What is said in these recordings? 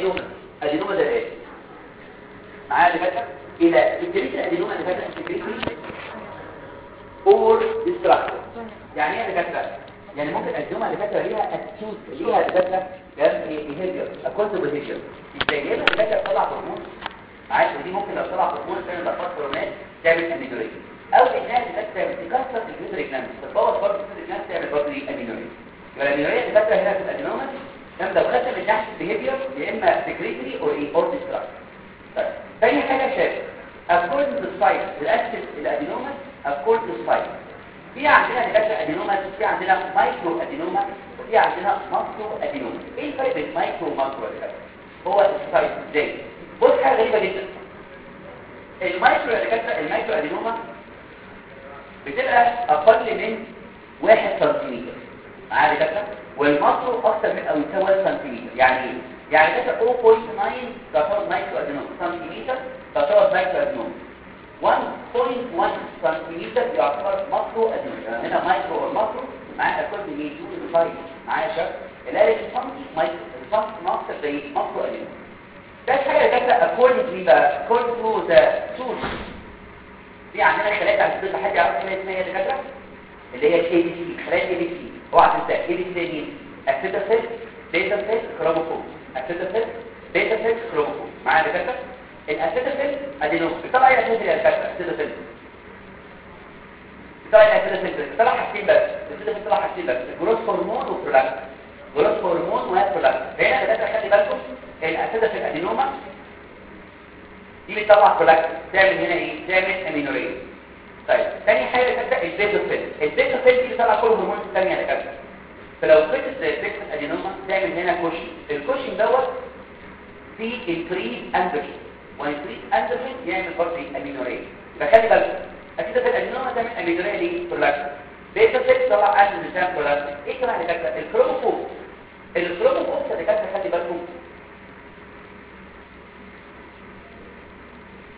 ادينوما ادينوما ده إيه معايا دكاتره إلى سكريت الادينوما دكاتره سكريت اور ديستراكتور يعني إيه دكاتره يعني ممكن الادينوما دكاتره ليها اتيوت ليها دكاتره جاب بيهيفير اكونت بوزيشن إزاي ليه دكاتره طلع هرمون معايا ودي ممكن لو طلع هرمون تعمل ضغط هرمونات تعمل امينوريا أو انها دكاتره تكسر الجذر جلاند تتبوظ برضه الجذر جلاند تعمل برضه amenorrhea يبقى ال amenorrhea دكاتره هنا في ال adenoma كان لو خدت من ناحيه ال behavior يا إما secretory أو or destructor طيب تاني حاجة according to السايت الاكسس الادينوما to السايت في عندنا دكاتره adenoma في عندنا micro adenoma وفي عندنا macro adenoma إيه الفرق بين micro و macro هو ال size إزاي بص حاجة غريبة جدا. ال micro ال micro adenoma بتبقى أقل من 1 سنتيمتر معايا دكاتره وال macro أكتر من أو يساوي سنتيمتر. يعني إيه يعني ده 0.9 تعتبر micro adenoma سنتيمتر تعتبر micro adenoma 1.1 سنتيمتر يعتبر macro adenoma يعني هنا مايكرو أو macro معايا كل من 2 ل 5 معايا شكل. الالف سنتي مايكرو السنتي macro زي macro adenoma ده حاجة كده according بقى according to the source في عندنا خلايا بتاعت البيضه حد يعرف إيه اسمها دكاترة؟ اللي هي الاي بي سي خلايا الاي بي سي اوعى سي دي اسيتاسيل بيتا سيل كروموسوم اسيتاسيل بيتا سيل كروموسوم معايا يا دكاترة؟ الاسيتاسيل ادينوم بيطلع إيه الاسيتاسيل يا دكاترة؟ اسيتاسيل بيطلع إيه الاسيتاسيل بيطلع حاجتين بس. الاسيتاسيل بيطلع حاجتين بس. جروث هرمون وبرولاكتين جروث هرمون وبرولاكتين هنا يا دكاترة خلي بالكم الاسيتاسيل ادينوما دي بتطلع برولاكتين تعمل هنا إيه؟ تعمل amenorrhea طيب. ثاني حاجة كده ال basophil ال basophil دي بتطلع كل الهرمونات الثانية يا دكاتره فلو فكت زي فكت adenoma تعمل هنا Cushing ال Cushing دوت في increase androgen و increase androgen يعمل برضه amenorrhea فخلي بالك أكيد في ال adenoma تعمل amenorrhea ليه prolactin basophil طلع اندروجين تعمل برولاكتين إيه كمان يا دكاتره ال chromophobe ال chromophobe يا دكاتره خلي بالكم.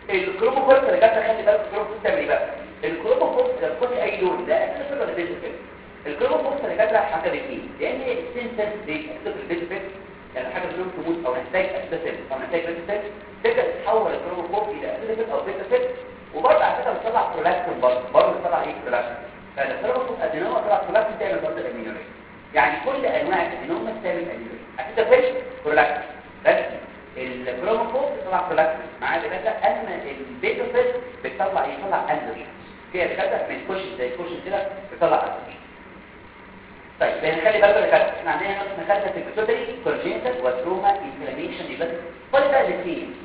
الكروموفوب يا دكاتره خلي بالكم. الكروموفوب تعمل إيه بقى؟ الكروموفوب ده بتكون أي لون ده أساسا ولا بيتوفيل الكروموفوب يا دكاتره حاجة الاثنين لأن السنسر اكتب البيتوفيل يعني حاجة بدون تموت أو نحتاج اساسل أو نحتاج بيتوفيل تبدا تتحول الكروموفوب إلى اساسل أو بيتوفيل وبرضه على فكرة بتطلع برولاكتين برضه برضه بتطلع إيه؟ برولاكتين فالكروموفوب ادينوما طلع برولاكتين تعمل برضه امينوريا يعني كل أنواع الادينوما بتعمل امينوريا اساسل برولاكتين بس الكروموفوب بتطلع برولاكتين معاه دكاتره أما البيتوفيل بتطلع إيه؟ بتطلع اندروجين فيها دكاتره من كوشن زي كوشن كده بتطلع اندروجين طيب هنخلي بالك يا دكاتره إحنا عندنا نقص مخالفه في البيتوتري كونجنتال وتروما انفلاميشن يبقى كل ده الاثنين.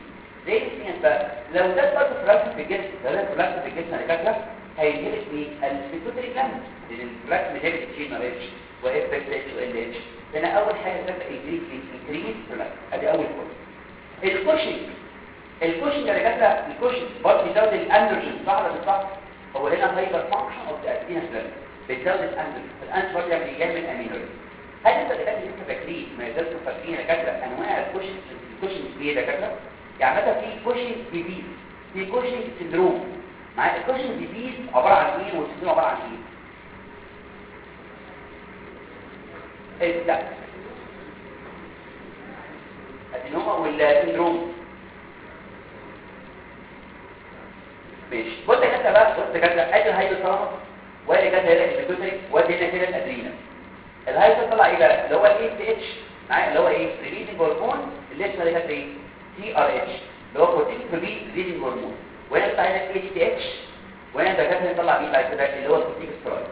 زي الاثنين بقى. لو ده برضه فراكشن في الجسم لو ده فراكشن في الجسم يا دكاتره هينهبط مين البيتوتري جلاند لأن الفراكشن بينهبط جي ار اتش و FSH و LH هنا أول حاجة كانت increase increase أدي أول point ال Cushing. ال Cushing يا دكاتره الكوشنج. برضه بيزود الاندروجين صح ولا صح هو هنا hyperfunction of the gland بتزود ال androgen ال antibody بيعمل amenorrhea هل أنت دكاتره لسه فاكرين ما يزالوا فاكرين يا دكاترة؟ انواع ال Cushing ال Cushing إيه يا دكاترة؟ يعني مثلا في Cushing disease في Cushing syndrome مع ال Cushing disease عبارة عن إيه؟ وال syndrome عبارة عن إيه؟ لا adenoma ولا syndrome ماشي. بص دكاتره بقى يا دكاتره ادي ال hypothalamus وادي كده هنا ال pituitary وادي هنا كده ال adrenal ال hyper طلع إيه بقى؟ اللي هو ال ACTH معايا؟ اللي هو إيه؟ releasing hormone اللي اسمه ده إيه؟ CRH اللي هو corticotropin releasing hormone وهنا بتاع هنا ACTH وهنا ده كده طلع إيه بعد كده اللي هو الكورتيكوستيرويد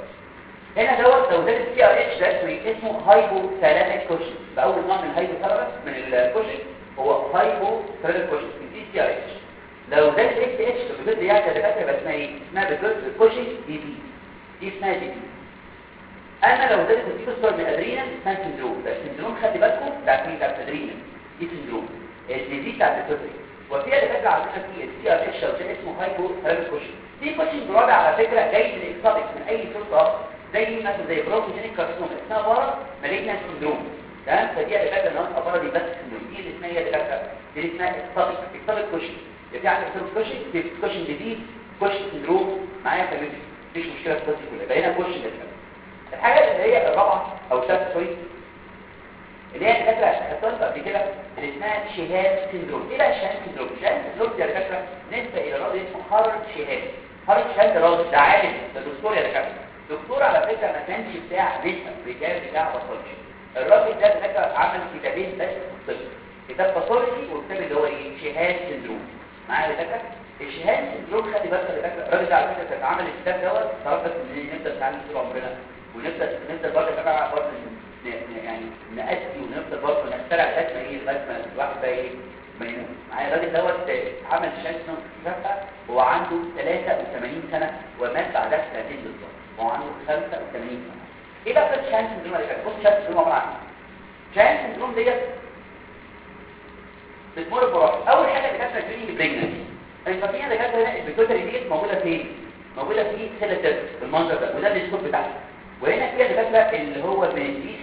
هنا دوت لو زاد ال CRH ده اسمه hypothalamic Cushing فاول نوع من ال hypo من الكوشن هو hypothalamic Cushing في CRH لو زاد ACTH بجد يعني دكاترة يبقى اسمها إيه؟ اسمها بجد Cushing disease. دي اسمها disease. أنا لو زادت الكورتيكوستيرويد من adrenal اسمها syndrome. ده ال syndrome خلي بالكم؟ ده عارفين بتاع ال adrenal دي syndrome. ال disease بتاع ال pituitary وفيها اللي فاكره على فكرة في ال CRH وده اسمه hypothalamic Cushing في كوشن رابع على فكرة جاي من اكسابكس من أي سلطه زي مثلا زي بروتوجينيك كارسينوما اسمها بارا مالجنان سندروم. تمام؟ فدي اللي فاكره ان هو بارا دي بس سندروم. دي اللي اسمها هي اللي فاكره دي اسمها اكسابكس اكسابكس كوشن في عندك كوشن في كوشن سندروم معايا كمان مفيش مشكلة في القصة كلها بقينا كوشن ده الحاجة اللي هي الرابعة أو الثالثة سوري اللي هي الفكرة خدتها قبل كده اللي اسمها شهاد سيندروم إيه بقى شهاد سيندروم شهاد سيندروم دي على فكره نسبة إلى راجل اسمه Harold Sheehan. Harold Sheehan ده راجل ده عالم ده دكتور يا دكاترة. دكتور على فكرة ما كانش بتاع نسبه الرجال بتاع pathology الراجل ده دكاترة عمل كتابين بس في الطب. كتاب pathology وكتاب اللي هو إيه؟ Sheehan syndrome معايا يا دكاتره ال Sheehan syndrome خلي بالك يا دكاتره الراجل على فكرة كان عامل الكتاب دوت طلب بس نبدا نتعلم طول عمرنا ونبدا نبدا برضه جماعة برضه يعني نأدي ونفضل برضه نخترع لغاية ما إيه لغاية ما الواحد بقى إيه ما يموت. معايا الراجل دوت عمل شانسون شفا هو عنده 83 سنة ومات بعدها سنتين بالظبط. هو عنده 85 سنة. إيه بقى قصه شانس سندروم اللي كانت بص شانس سندروم عبارة عن شانس سندروم ديت بتمر بروح أول حاجة اللي كانت فاكرين بريجنسي الفاتيه كانت هنا البيتوتري ديت موجودة فين؟ موجودة في سيلتر بالمنظر ده وده السكوب بتاعها. وهنا كده الدكاتره اللي هو بنسيس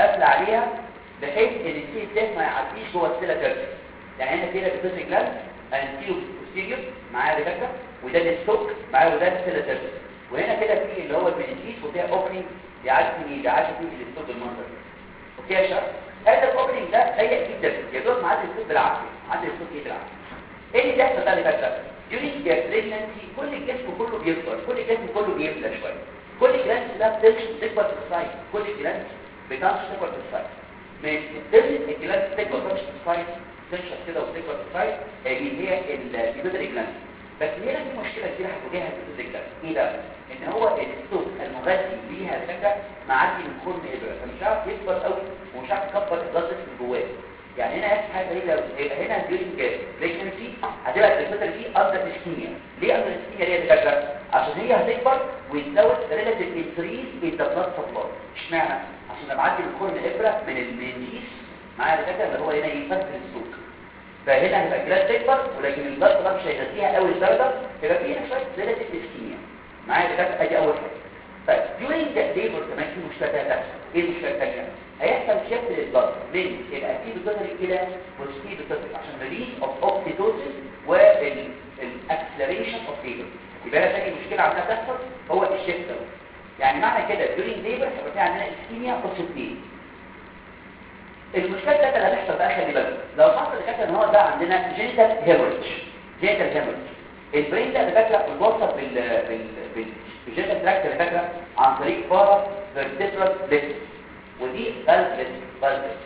قافل عليها بحيث إن ال sella ده ما يعديش جوه ال sella turcica يعني هنا كده pituitary gland anterior posterior معايا دكاتره وده ال stalk معايا وده ال sella turcica وهنا كده في اللي هو ال meninges وفيها opening يعدي يعدي فيه ال stalk بالمنظر ده. أوكي يا شباب هذا ال opening ده ضيق جدا. يا دوب معدي ال stalk بالعافية. معدي ال stalk إيه بالعافية؟ إيه اللي بيحصل بقى دكاتره during the pregnancy كل الجسم كله بيكبر. كل الجسم كله بيملى شوية. كل gland ده بتكبر في ال size كل gland بتنشط تكبر في ال size الدم ال gland تكبر تنشط في ال size تنشط كده وتكبر في ال size اللي هي ال pituitary gland بس هنا في مشكلة كبيرة هتواجهها في ال pituitary gland إيه ده؟ إن هو ال stalk المغذي ليها الفكرة معدي من خرم ابره فمش عارف يكبر قوي ومش عارف يكبر الضغط اللي جواه يعني هنا اخر حاجة هي لو يبقى هنا during pregnancy هتبقى الفترة دي under ischemia ليه under ischemia ليه دكاترة؟ عشان هي هتكبر وتزود relative increase blood supply اشمعنى؟ عشان لما معدي من خرم ابره من ال meninges معايا دكاترة اللي هو هنا يفسر ال stalk فهنا هيبقى الجلاس تكبر ولكن ال blood supply مش هيغذيها قوي لدرجه يبقى في هنا شوية relative ischemia معايا دكاترة؟ أدي أول حاجة. طيب during the labor كمان في مشكله هتحصل إيه المشكلة الثانية هيحصل shift لل blood من pituitary إلى pituitary عشان release of oxytocin وال acceleration of labor يبقى ده تاني مشكلة عندها تحصل هو ال shift ده. يعني معنى كده during labor هيبقى في عندنا ischemia positive المشكلة الثالثه اللي هتحصل بقى خلي بالك. لو حصل كده ان هو ده عندنا genital hemorrhage genital hemorrhage ال brain ده دكاتره بيوصل بال بال بال genital tract دكاتره عن طريق paravertebral plexus ودي فالفلت فالفلت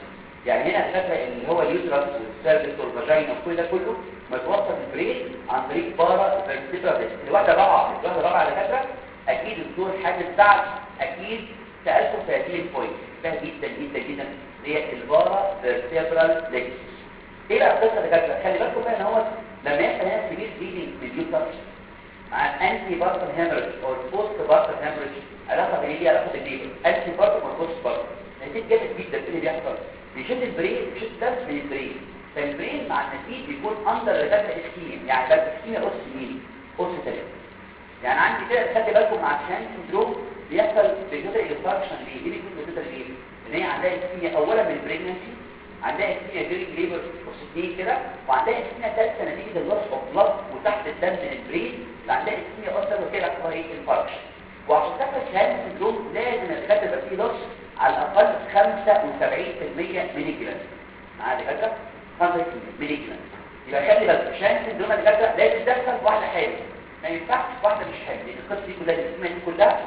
يعني هنا فاكره اللي هو اليوترس والسيرفكس والفاجينا وكل ده كله متوصل البرين عن طريق بارا فيرتيبرال ليفت الواحده رابعه الواحده رابعه على فكره أكيد الدكتور حاجة سعد أكيد سالته في هذه البوينت ده جدا جدا جدا. هي البارا فيرتيبرال ليفت إيه بقى القصة اللي كانت خلي بالكم بقى إن هو لما يحصل هنا سبيل بليدنج باليوترس مع الانتي بارتن هيموريج أو البوست بارتن هيموريج علاقة بإيه؟ ليها علاقة بال labor antepartum وال postpartum نتيجة جدا إيه اللي بيحصل؟ بيشد ال brain بيشد الدم من ال brain. فال brain مع النتيجة بيكون under reduct ischemia يعني بقى ischemia plus مين plus ثلاثة يعني عندي كده خلي بالكم مع ال Sheehan syndrome بيحصل pituitary infarction ليه؟ ليه بيكون pituitary ليه؟ إن هي عندها ischemia اولا من ال pregnancy عندها ischemia during labor plus كده وعندها ischemia ثالثه نتيجة ال loss of blood وسحب الدم من ال brain. عندها ischemia أصلا وكده اسمها إيه infarction وعشان تاخد Sheehan syndrome لازم الدكاتره يبقى فيه loss على الأقل 75% من ال gland معايا دكاتره 75% من ال gland يبقى خلي بالك Sheehan syndrome الدكاتره لازم تحصل واحدة حامل. ما ينفعش واحدة مش حامل لأن القصة دي كلها ال ischemia دي كلها.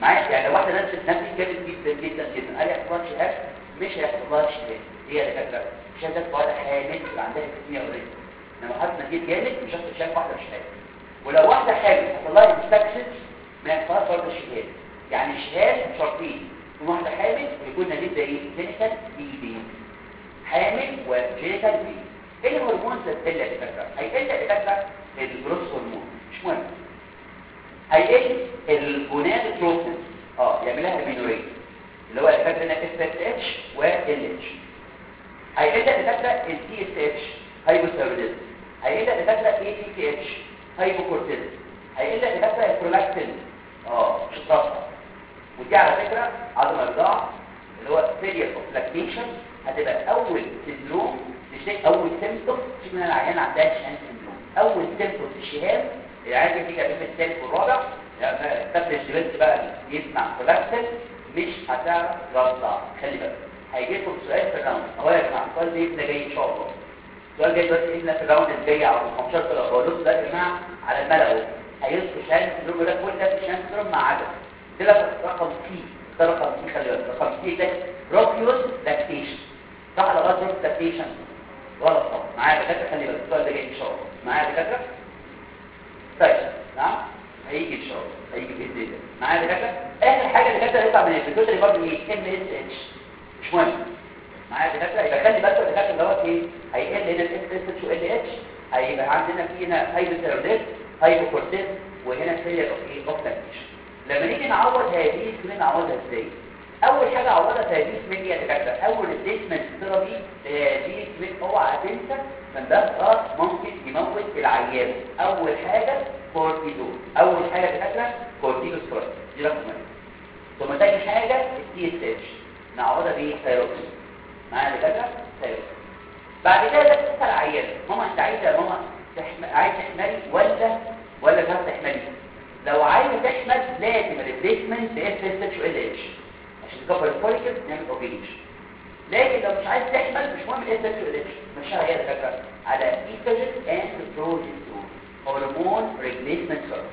معايا؟ يعني لو واحدة نزفت نزفت جامد جدا جدا جدا. قال يحصل Sheehan مش هيحصل لها Sheehan هي دكاتره Sheehan واحدة حامل يبقى عندها ischemia already لما حد نتيجه جامد مش هتحصل واحدة مش حامل. ولو واحدة حامل حصل لها ما ينفعش برضه الشهاد يعني الشهاد شرطين. يكون واحدة حامل ويكون نتيجة إيه؟ جينيتال بي حامل وجينيتال بي إيه الهرمون اللي بتفكر هيقل الفكرة الجروس هرمون. مش مهم. هيقل الجوناد بروسيس آه يعملها بينوريه اللي هو الفكرة هنا اس اتش و اتش هيقل الفكرة السي اس اتش هايبوثايروديزم هيقل الفكرة اي تي تي اتش هايبوكورتيزم هيقل الفكرة البرولاكتين آه الطاقه ودي على فكرة عدم الرضاعه اللي هو failure of lactation هتبقى أول سندروم تشتكي أول سيمبتوم تشتكي من العيان عندها شهان سندروم أول سيمبتوم في الشهان العيان دي كانت الثالث والرابع قبل الجبلت بقى يسمع برولاكتين مش هتعرف ترضع خلي بالك. هيجي لكم سؤال في الراوند اهو يا جماعة السؤال الله جاي إن شاء الله. السؤال جاي دلوقتي الله في الراوند الجاي على 15 سنه بقول ده يا جماعة على الملأ. هيذكر شهاده سندروم ده كل ده سندروم مع عدد ده رقم سي ده رقم سي خلي بالك. رقم سي ده روكيوس لاكتيشن صح غلط روكيوس لاكتيشن غلط طبعا. معايا دكاترة؟ خلي بالك. السؤال ده جاي إن شاء الله. معايا دكاترة؟ طيب. نعم؟ هيجي إن شاء الله. هيجي بإذن الله. معايا دكاترة؟ اخر حاجة كانت هتطلع من الفيتوتري برضه إيه؟ ام إس إتش. مش مهم. معايا دكاتره يبقى خلي بالك الدكاتره دوت إيه؟ هيقل هنا؟ الاس اس وال اتش هيبقى عندنا في هنا هايبوثيروديت هايبوكورتيز وهنا فيلير اوف إيه؟ اوف لما نيجي نعوض هذه السمين نعوضها إزاي؟ أول حاجة عوضها هذه السمين يا دكاترة؟ أول ستيتمنت ثيرابي لهذه السمين أوعى تنسى من ده آه ممكن يموت العيان. أول حاجة كورتيزون أول حاجة دكاترة كورتيزون دي رقم واحد. ثم تاني حاجة ال TSH. نعوضها بإيه؟ thyroxine thyroxine بعد كده تسأل العيان ماما أنت عايزة يا ماما. عايز تحملي ولا ولا مش تحملي؟ لو عايز تحمل لازم ال replacement ب FSH LH عشان تكبر ال follicle نعمل ovulation لكن لو مش عايز تحمل مش مهم الاس اتش ال اتش مش هي الفكرة على estrogen and progesterone hormone replacement therapy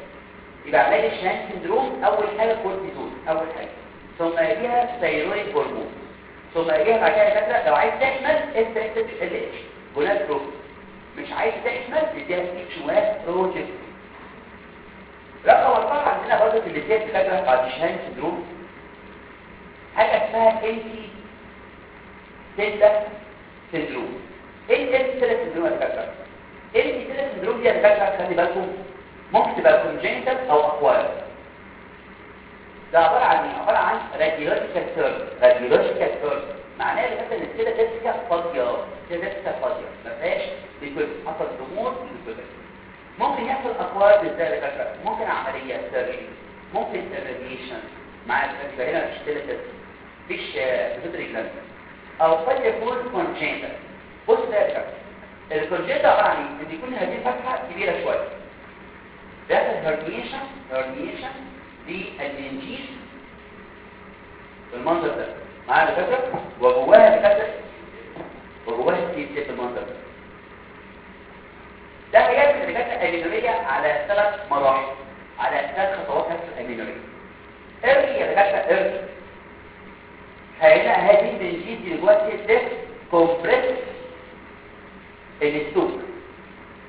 يبقى علاج ال Sheehan syndrome أول حاجة كورتيزون أول حاجة. ثم يجيها thyroid hormone ثم يجيها بعد كده فكره لو عايز تحمل FSH LH gonadotropin مش عايز تحمل تديها HRT واحد رقم أربعة عندنا برضه في اللي فاكرة بعد ال Sheehan syndrome. حاجة اسمها انتي سيلا سندروم. إيه سيلا سندروم يا دكاترة؟ انتي سيلا سندروم دي يا دكاترة خلي بالكم. ممكن تبقى كونجنتال أو اكواير عبارة عن إيه؟ عبارة عن راديولوجيكال سيرف راديولوجيكال سيرف معناه ان مثلا السيلا تسكة فاضية السيلا تسكة فاضية ما فيهاش ليكويد حصل ضمور لليكويد ممكن يحصل اقوال إزاي يا ممكن عمليه سيرجري ممكن راديشن مع يبقى هنا مش تلتس مفيش فيتري جلاند أو قد يكون كونجنتال بص ده يا دكاتره الكونجنتال عباره عن؟ ان يكون هذه الفتحه كبيره شوية ده الهرنيشن هرنيشن للمنجيس بالمنظر ده. معايا دكاتره وجواها دكاتره وجواها سيل بالمنظر ده. ده من الحاجات الامينوريه على ثلاث مراحل. على ثلاث خطوات في الامينوريه ارجي يا دكاتره ارجي هنا هذه اللي جوه السيل كومبريس الستوك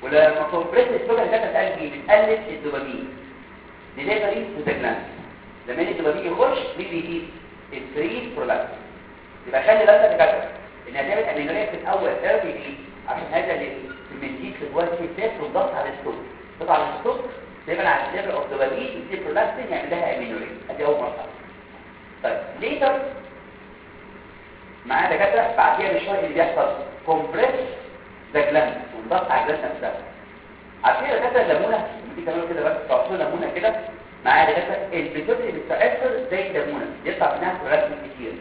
ولما كومبريس الستوك قلبي بتقلل الدوبامين. ديليفري تو ذا جلاند لما الدوبامين يخش بيدي الفري برودكت يبقى خلي بالك يا دكاتره إن هذه الامينوريه في الأول ارجي دي عشان هذا اللي المنتيج في الكيسات والضغط على ضغط على الستوك دايما على الليفل اوف دوبامين يصير برولاكتين يعمل لها أدي أول مرحله طيب ليتر معاه دكاترة بعديها بشويه اللي بيحصل. كومبريس ذا جلاند والضغط على الجلاند نفسها. عارفين دكاترة الليمونة؟ دي كمان كده بس تعصوا ليمونه كده معاه دكاتره البيتوتري بتتاثر زي الليمونه يطلع منها برولاكتين كتير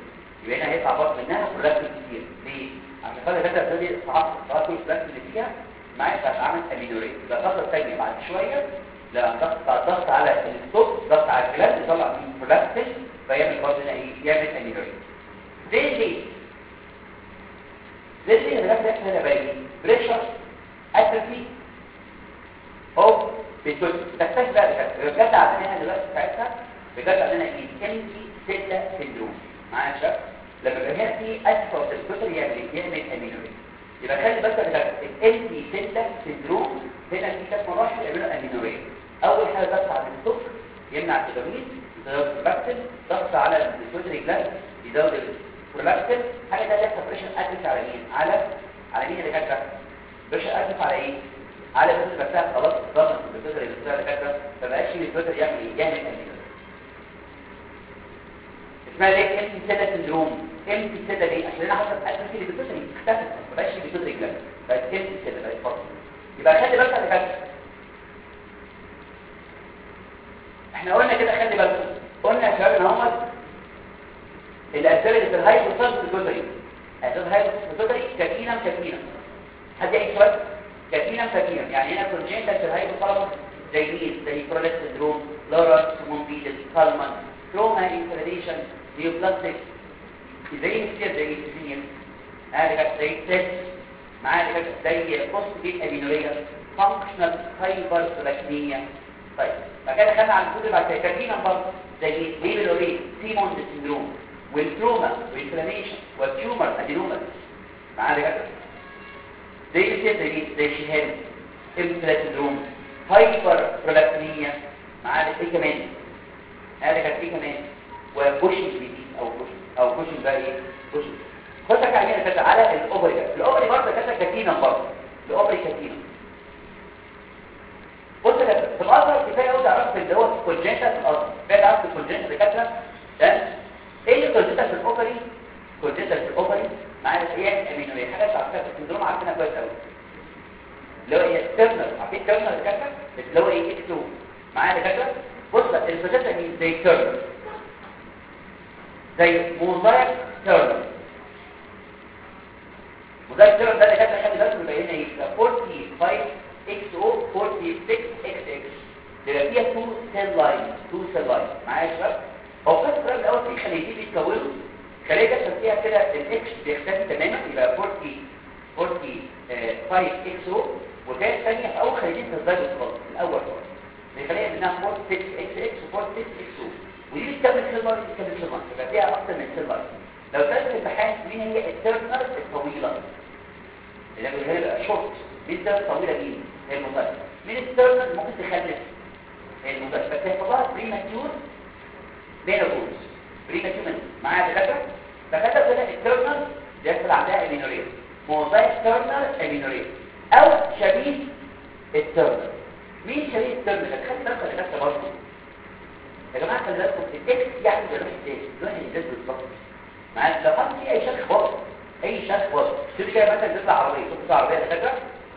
يبقى هنا هيطلع برضه منها برولاكتين كتير ليه؟ عشان خاطر كده تبتدي تعصب تعصب الفلاكس اللي فيها معايا بقى عامل امينوريه يبقى الخطوه الثانية بعد شوية لما ضغط ضغط على الستوك ضغط على الجلاند يطلع فيه برولاكتين فيعمل برضه هنا إيه؟ يعمل امينوريه زي ليه؟ زي ليه ده بيحصل هنا بقى بريشر اتروفي أو بتقول تحتاج بقى بجد عندنا دلوقتي ساعتها بجد عندنا إيه كنتي سيلا سندروم. معايا يا شباب؟ لما هنا في اسفل الكتر يعمل يعمل امينوري يبقى خلي بالك ده الانتي سيلا سندروم هنا في ثلاث مراحل يعملوا امينوري أول حاجة ضغط على السكر يمنع يزود البرولاكتين ضغط على البيتوتري جلاند يزود البرولاكتين. حاجة ده لسه بريشر اتف على مين على على مين اللي كانت بريشر اتف على إيه؟ على البيتوتري بتاعها خلاص ضغط البيتوتري اللي كانت فبقاش ال pituitary يعمل إيه يعمل amenorrhea اسمها ليه empty sella syndrome empty sella ليه؟ عشان أنا حصل atrophy لل pituitary اختفت ما بقاش ال pituitary gland بقت empty sella بقت فاضية. يبقى خلي بالك يا كابتن إحنا قلنا كده خلي بالك. قلنا يا شباب إن هو الأسباب اللي في ال pituitary أسباب ال pituitary كفينا كفينا حد يعيش سؤال كفينا كفينا يعني هنا كونجنتال في الهايبوثالاموس زي مين؟ زي بروليس سندروم لورا سمون بيدل كالمان تروما انفلاميشن نيوبلاستيك زي كده زي السينيال هذا زي تيست معايا كده زي بوست دي ابينوريا فانكشنال هايبر سلاكنيا طيب فكده خدنا على الكود بعد كاتينا برضه زي هيبلوري سيمون سيندروم والتروما والانفلاميشن والتيومر ادينوما معايا كده. زي كده زي شهاد امبلا سيندروم هايبر سلاكنيا معايا إيه كمان. هذا كان إيه كمان. وبوشنج ديزيز أو بوشنج أو بوشنج بقى إيه؟ بوشنج. خدك علينا كده على الاوفري الاوفري برضه كده كاتينا برضه. الاوفري كاتينا. بص كده في الازهر كفاية قوي تعرف اللي هو الكونجنتا في الازهر كفاية تعرف الكونجنتا دكاتره ده إيه ال congenital في ال ovary congenital في ال ovary معايا هي amenorrhea حاجة تعرفها في ال syndrome عارفينها كويس قوي اللي هو إيه Turner عارفين Turner دكاتره اللي هو إيه X 2 معايا دكاتره بص ال congenital دي زي Turner زي mosaic Turner mosaic Turner ده دكاتره خلي بالكم مبينه إيه؟ 45 إكس أو 46 إكس إكس بيبقى فيها 2 سيل لاين 2 سيل لاين معايا يا شباب؟ هو في الكلام الأول في خليتين بيتكونوا. كده فيها كده الاكس بيختفي تماما يبقى 40 45 إكس أو الثانية في اول خليتين في الزايد خالص الأول خالص. بيخليها منها 46 إكس إكس و 46 إكس أو ودي بتكمل سيل لاين بتكمل لاين يبقى فيها أكتر من لاين لو كانت الامتحان مين هي التيرمينال الطويلة؟ اللي هي شورت مين ده الطويلة دي؟ هي المصاري من الستيرنال ممكن تخلف؟ هي المصاري بس هي طبعا بريماتيور مينوبوز بريماتيور معايا دكاتره دكاتره كده الستيرنال بيحصل عندها امينوريا موضوع ستيرنال امينوريا أو شبيه التيرنال مين شبيه التيرنال خلي بالك يا دكاتره برضه. يا جماعة خلي بالكم الاكس يعني لون إيه لون الازاز بالظبط. معايا لو حد في أي شكل خالص أي شكل خالص شوف كده مثلا تطلع عربية. تطلع عربية دكاتره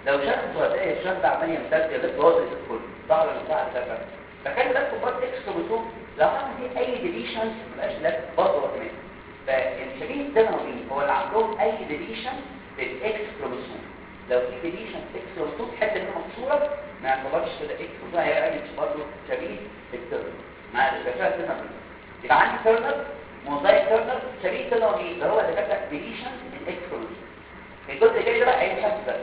لو شخص وهتلاقي الشخص ده عمال يمتد يلف وهو الكل. ظهر المساعد ده فكان بالكم برضه إكس كروموسوم لو حصل فيه أي ما بقاش لف برضه كمان فالشبيه الدموي هو اللي عندهم أي ديليشن في الاكس كروموسوم لو في ديليشن في إكس كروموسوم حتة منها مكسوره ما يعتبرش كده إكس كروموسوم هيبقى برضه شبيه الترنر مع الدكاتره الترنر يبقى عندي Turner mosaic Turner شبيه ال Turner اللي هو دكاتره deletion ال X chromosome الجزء الجاي ده بقى بس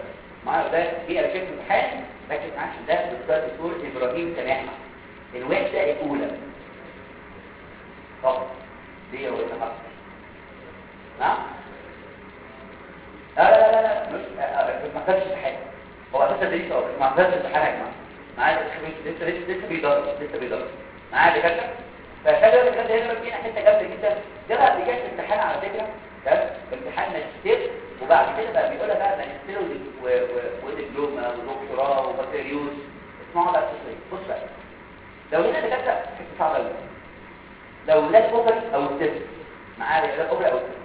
معايا ده دي ارشيف امتحان لكن عشان ده دكتور دكتور إبراهيم سماحه الوحده الأولى. طب دي هو اللي حصل نعم لا لا لا لا مش ما خدش امتحان هو أساسا هو ما خدش امتحان يا جماعة. معايا لسه لسه لسه بيدرس لسه بيدرس. معايا دكاتره فخلي بالك ده هنا فينا حتة جامده جدا ده بقى بيجي امتحان على فكرة. تمام؟ امتحان ماجستير وبعد كده بقى بيقول لك بقى ماجستير ودبلومه ودكتوراه وبكالوريوس اسمعوا بقى القصة بص بقى. لو هنا دكاتره صعبه لو لا اوبري أو التست معايا لا اوبري أو التست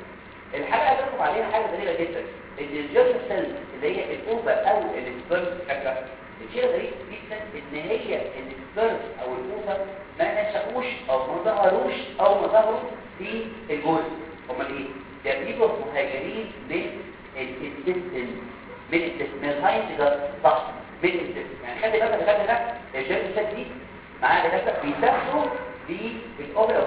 الحاجة اللي بنحكم عليها حاجة غريبة جدا. إن الجيرم سيل اللي هي الاوبر أو السبرم فاكره الشيء غريب جدا إن هي السبرم أو الاوبر ما نشأوش أو ما ظهروش أو ما ظهروا في الجزء أمال إيه؟ ده بيبقوا مهاجرين من الانتستين من الانتستين صح من الانتستين يعني خلي بالك الدكاتره ده الجيرم سيل دي معاها دكاتره بيسافروا بالاوبر أو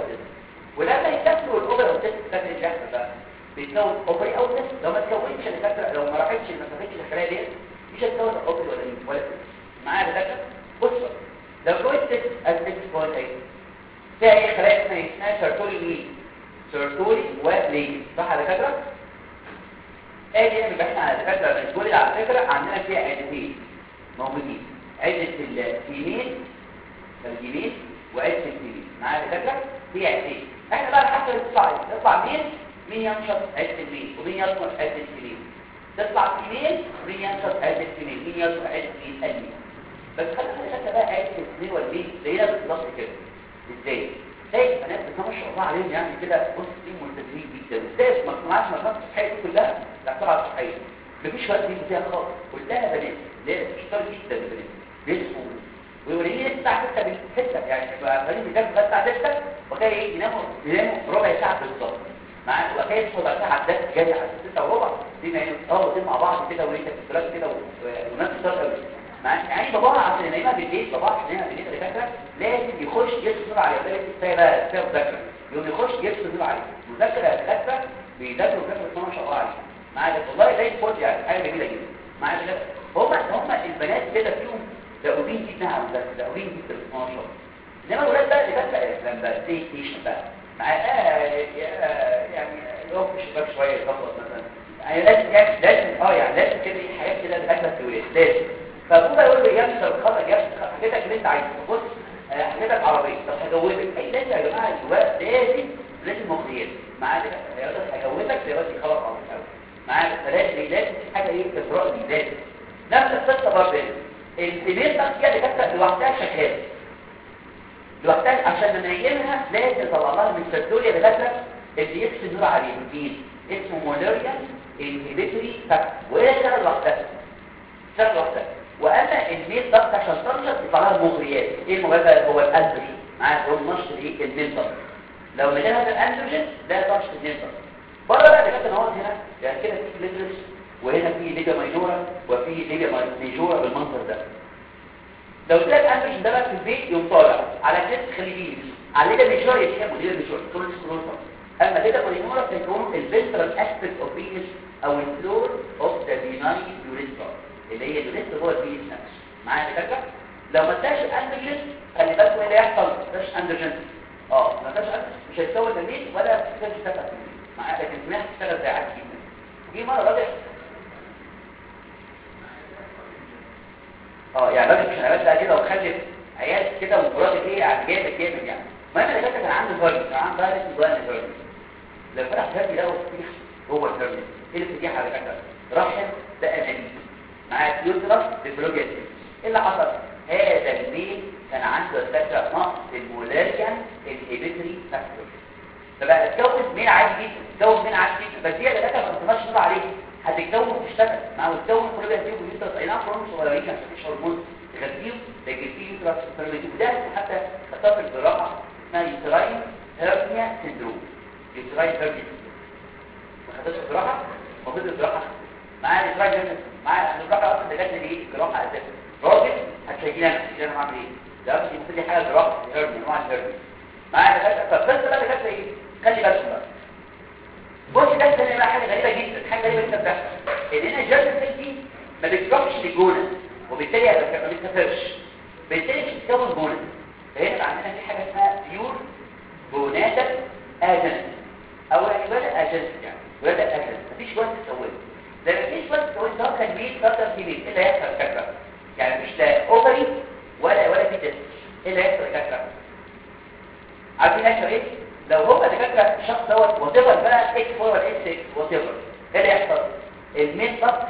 ولما يسافروا ال ovary أو ال testis ده بقى. بيتكون ovary أو testis لو ما تكونش الدكاتره لو ما راحتش ما سافرتش الخلايا ديت مش هتكون ovary ولا إيه ولا testis معايا دكاتره بص لو ال testis كون إيه فيها إيه خلايا اسمها سيرتولي ليه؟ Sertoli و Leydig؟ صح يا دكاترة؟ ادي يعني إحنا على دكاترة الأسبوع على فكرة عندنا فيها عدتين موجودين. عدة ال female الجميل وعدة الفيميل معايا دكاترة؟ في عدتين. إحنا بقى نحصل الصعيد. يطلع مين مين ينشط عده الميل ومين ينشط عده الفيميل تطلع فيميل ومين ينشط عده الفيميل مين ينشط عده الميل بس خلينا نشوف بقى عده الاثنين والميل زينا بالظبط كده. إزاي؟ إزاي؟ بنات ما شاء الله عليهم يعني كده. بص دي ملتزمين جدا. إزاي؟ ما تسمعش مجموعه الصحية دي كلها. لا طبعا صحيه مفيش وقت فيها خالص. كلها بنات. لا شطار جدا البنات بيصحوا ويوريني الساعة 6 بالحته يعني بيذاكر لغايه الساعة 6 وكده إيه يناموا يناموا ربع ساعة بالظبط. مع وكده يصحوا بعد ساعه ده جاي على 6 وربع؟ دي ما آه مع بعض كده وليك في كده ونفس الشرط يعني باباها عشان ينامها بالليل باباها عشان ينامها بالليل دكاتره لازم يخش يفصل على بالك إزاي بقى إزاي مذاكرة. يقوم يخش يفصل عليه مذاكرة دكاتره بيذاكروا كده ما شاء الله عليهم معايا والله زي الفل يعني حاجة جميلة جدا. معايا كده هم هم البنات كده فيهم دؤوبين جدا على المذاكرة دؤوبين جدا ما شاء الله إنما الولاد بقى اللي بس لما PlayStation بقى. مع يعني يقف في الشباك شوية يخلص مثلا يعني لازم لازم آه يعني لازم كده حاجات كده في الولاد لازم فابوه يقول له يا ابني الخطا يا ابني حكيتك اللي انت عايزه بص حكيتك عربيه طب هجوزك اي لازم يا جماعة الولاد لازم لازم مقياس معايا كده هجوزك دلوقتي خلاص عربي معايا فلازم لازم في حاجة إيه تجرأ لازم نفس القصة برضه البنيت كده اللي كانت لوحدها شغاله لوحدها عشان ننيمها لازم نطلع لها من السيرتوريا بتاعتها اللي يكسب نور عليه مين اسمه مولوريا انهبيتوري فاكتور وهي شغال لوحدها شغال لوحدها وأما الميل ضغط عشان تنشط يطلع لها مغريات إيه المغريات هو الأندروجين. معايا؟ هو نشط إيه؟ الميل ضغط لو هذا الأندروجين ده تنشط الميل ضغط بره بقى كانت نقعد هنا. يعني كده في ليدرس وهنا في ليجا ماينورا وفي ليجا ميجورا بالمنظر ده. لو لك اندروجين ده في البيت يقوم طالع. على كده تخليه بيجي على ليجا ميجورا يتكلم ليجا ميجورا كل سكرول أما ليجا ماينورا بيكون الفنترال اسبكت اوف بينس أو الفلور اوف ذا بيناين يوريثرا اللي هي اليوريثرا هو البينس نفسه معايا كده لو ما اداش اندروجين خلي بالك إيه اللي هيحصل؟ ما اداش اندروجين آه ما اداش مش هيتكون تمرين ولا تشتغل معايا؟ لكن دماغ تشتغل زي عادي جدا. دي مرة راجع آه يعني راجل مش هنبات بقى كده وخلف عيال كده وراجل إيه يعني جامد جامد يعني. المهم أنا كان عنده فيرمي كان عنده اسمه فيرمي فيرمي لما فتح فيرمي لقوا فتيح جوه الفيرمي إيه الفتيح على فكرة. رحم ده انانيس مع يوترس بفلوجيا إيه اللي حصل؟ هذا الميل كان عنده الفكرة نقص المولاريان الهيبيتري فاكتور فبقى اتجوز مين عادي جدا اتجوز مين عادي جدا. بس هي اللي ما نقول عليه. هتتكون وتشتغل مع التكون كل ده فيه يوترس اي نعم هرمون صغيرين عشان مفيش هرمون تغذيهم لكن في يوترس فيرميتيف ده حتى خطاب الجراحة اسمها يوتراين هيرنيا سيندروم يوتراين هيرنيا ما خدتش الجراحه المفروض الجراحه يوتراين هيرنيا معايا الجراحه أصلا. ده لي إيه؟ الجراحه أساسا راجل هتلاقيني أنا أنا هعمل إيه؟ ده مش يمثل لي حاجة جراحة. هيرنيا نوع الهيرنيا معايا فالقصة بقى اللي إيه؟ خلي بالكم بقى. بص ده ثاني بقى حاجة غريبة جدا حاجة غريبة جدا بتحصل إن هنا الجلد دي ما بتروحش للجونة وبالتالي ما بتسافرش. بالتالي مش بتكون جونة. فهنا عندنا في حاجة اسمها بيور جوناتال اجنس أو يعني ولا اجنس يعني ولا اجنس مفيش وقت تسويه لما مفيش وقت تسويه ده كان مين ده في إيه اللي هيحصل فكره يعني مش لا اوفري ولا ولا في تست إيه اللي هيحصل فكره عارفين هيحصل إيه؟ لو هو دكاتره الشخص دوت وتبر بقى إكس فور ولا إكس إكس وتبر إيه اللي يحصل؟ المين ضغط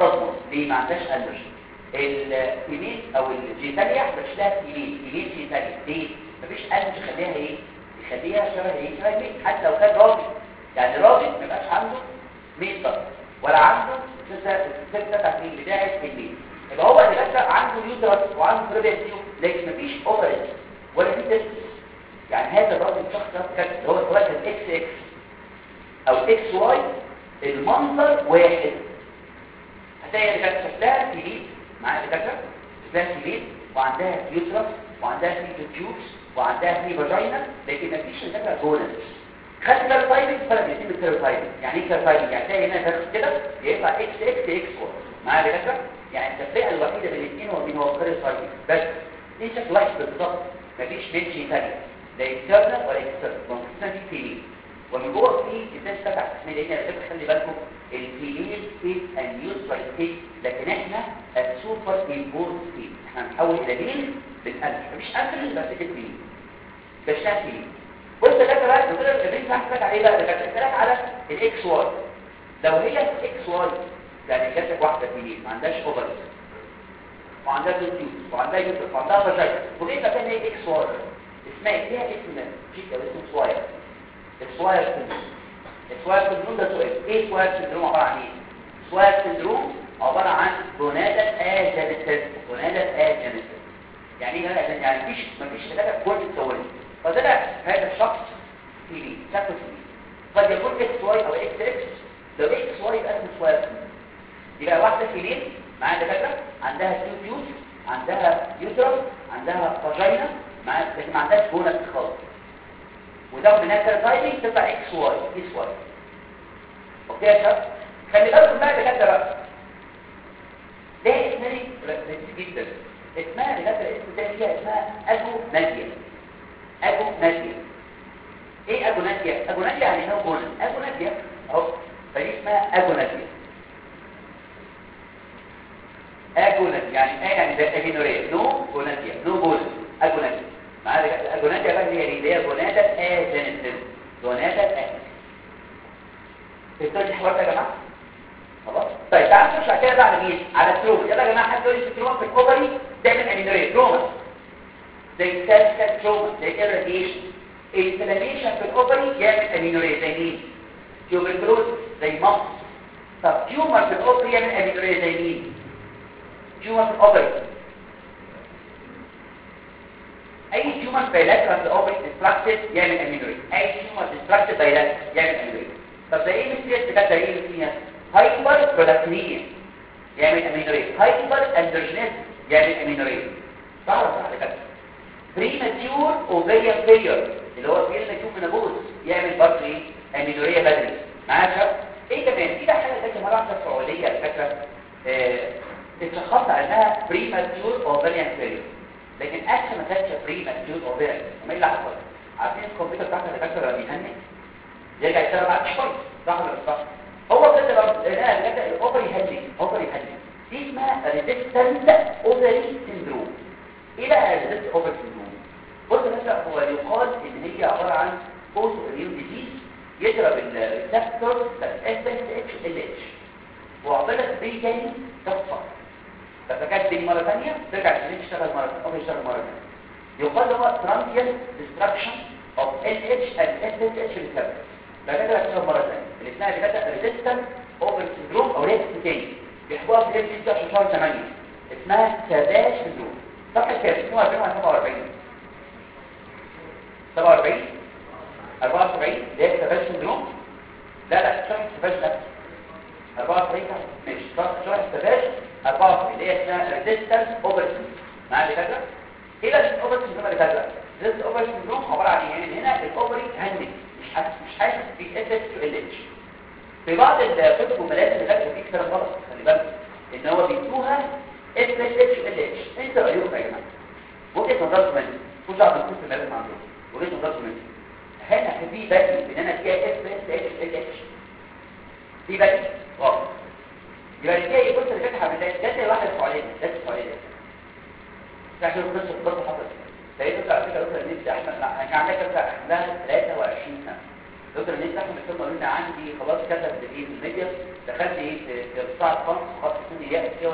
هتضمن ليه ما عندهاش اندروجين الفيميل أو الجيتاليا مش لها فيميل فيميل جيتاليا. ليه مفيش اندروجين يخليها إيه؟ يخليها شبه إيه؟ شبه الميل حتى لو كان راجل. يعني راجل ما يبقاش عنده مين ضغط ولا عنده السته بتاعت مين بتاعت الميل يبقى هو دكاتره عنده يوترس وعنده بريبيتيو لكن مفيش اوفرج ولا في تست يعني هذا الراجل الشخص ده هو كان إكس إكس أو إكس واي المنظر واحد. هتلاقي اللي كانت شكلها كبير معاها دكاتره شكلها؟ كبير وعندها يوترس وعندها في تيوبس وعندها في فاجينا. لكن ما فيش دكاتره جونز خد كارتايبنج فلا بيتم الكارتايبنج يعني إيه كارتايبنج؟ يعني تلاقي هنا درس كده يطلع إكس إكس إكس واي معاها دكاتره يعني التفرقة الوحيدة بين الاثنين هو بين هو الكارتايبنج بس دي شكل واحد بالظبط. مفيش منشي ثانية لا اكسترنال ولا اكسترنال ممكن في فيميل ومن جوه في الناس تبع اسمها لأن لازم خلي بالكم از ان يوزفل ستيت لكن إحنا السوبر امبورت ستيت إحنا هنحول إلى ميل بالالف مفيش الف بس كده ميل ده شكل ميل بص ده بقى دكتور التمرين هحكي عليه بقى. ده كان على الاكس واي لو هي إكس واي يعني جاتك واحدة فيميل ما عندهاش اوفر وعندها تيوب وعندها يوتر وعندها فاجينا وليه مكان هي إكس واي اسمها ليها اسم جيكا اسمه سواير السواير سندروم السواير سندروم ده سؤال إيه سواير سندروم عباره عن إيه سواير سندروم عباره عن جونادال اجينيسيس جونادال اجينيسيس يعني إيه بقى يعني مفيش مفيش ثلاثة كل تسويه فطلع هذا الشخص في بي شكله في بي قد يكون إكس واي أو إكس إكس لو إكس واي يبقى اسمه سواير سندروم يبقى واحدة في مين معاها دكاتره عندها تيوب عندها uterus عندها vagina مع لكن ما عندهاش جونة خالص وده بناء karyotyping تطلع XY XY okay يا شباب؟ خلي بالكم بقى كده بقى. ده اسمها ركز جدا. اسمها كده الاسم ده فيها اسمها agonadia. اجو نادية. إيه اجو نادية؟ اجو نادية يعني هو جول اجو نادية. أهو. فدي اسمها اجو نادية. اجونات يعني إيه يعني؟ ده اجينوريا نو جوناتيا نو جول اجوناتيا معايا اجوناتيا بقى هي اللي هي جوناتا اجينيتيف جوناتا اجينيتيف فهمتوا الحوار ده يا جماعة؟ خلاص؟ طيب تعالوا على كده بقى على مين؟ على التروما. يلا يا جماعة حد يقول لي التروما؟ في الكوبري. تعمل اجينوريا تروما زي سيلز تروما زي irradiation inflammation في الكوبري يعمل اجينوريا زي مين تيوبركلوز زي مص طب tumor في ال ovary يعمل amenorrhea زي مين tumor في ال ovary. أي tumor bilateral ال ovary destructed يعمل amenorrhea أي tumor destructed bilateral يعمل amenorrhea طب ده إيه مثل ده إيه مثل hyperprolactinemia يعمل amenorrhea hyperandrogenism يعمل صح ولا صح كده premature ovarian failure اللي هو premature menopause يعمل برضه إيه؟ amenorrhea بدري. شباب إيه كمان؟ في ده حاجة زي مرة واحدة سعودية على فكرة اتشخصت على انها premature ovarian failure لكن actually ما كانتش premature ovarian إيه اللي حصل عارفين الكمبيوتر بتاعك اللي كان لما بيهنج؟ يرجع يشتغل بعد شوية صح ولا مش صح هو كده لما لقى ال ovary hang ovary hang دي اسمها resistant ovary syndrome إيه بقى ريزيست اوفري سيندروم بص مثلا هو يقال إن هي عبارة عن اوتو اميون ديزيز يضرب الريسبتور اس اس اتش ال اتش وعضلة بي تاني تخفى تاني مرة تانية ترجع تاني تشتغل مرة تانية أو يشتغل مرة تانية يقال هو transient destruction of LH and SSH receptors فكده هتشتغل مرة تانية اللي اسمها كده resistant over syndrome أو ريكس تاني بيحبوها في ريكس تاني شهر 8 اسمها ساداش syndrome. صفحة كام؟ 42 47 44 اللي هي ساداش syndrome. لا لا شهر ساداش لا 44 ماشي. شهر استفاش 44 اللي هي اسمها ريزيستنس اوفر معايا اللي كده إيه ده؟ سيندروم اللي كده ريزيست اوفر سيندروم عبارة عن إيه؟ هنا الاوفري هاندنج مش حاسس مش حاسس باس اس ال اتش في بعض الكتب والملاذ اللي كاتبه فيه كلام غلط خلي بالك إن هو بيدوها اس اتش ال اتش انت رايكم يا جماعة. وجهة نظركم أنتوا مش عارف تكون في الملاذ عندكم وجهة نظركم أنتوا هنا في بدي إن أنا فيها اس اتش ال في بدي غلط يبقى دي إيه؟ بص اللي فاتحه بالله ده واحد حوالين ده حوالين لكن القصة القصة حصلت لقيت على فكرة دكتور النيس احمد أنا عندك كده إحنا 23 سنه دكتور النيس احمد كان قال لنا عندي خلاص كتب بايه في الميديا دخلت إيه؟ في قطاع الخمس خط سني ياء كده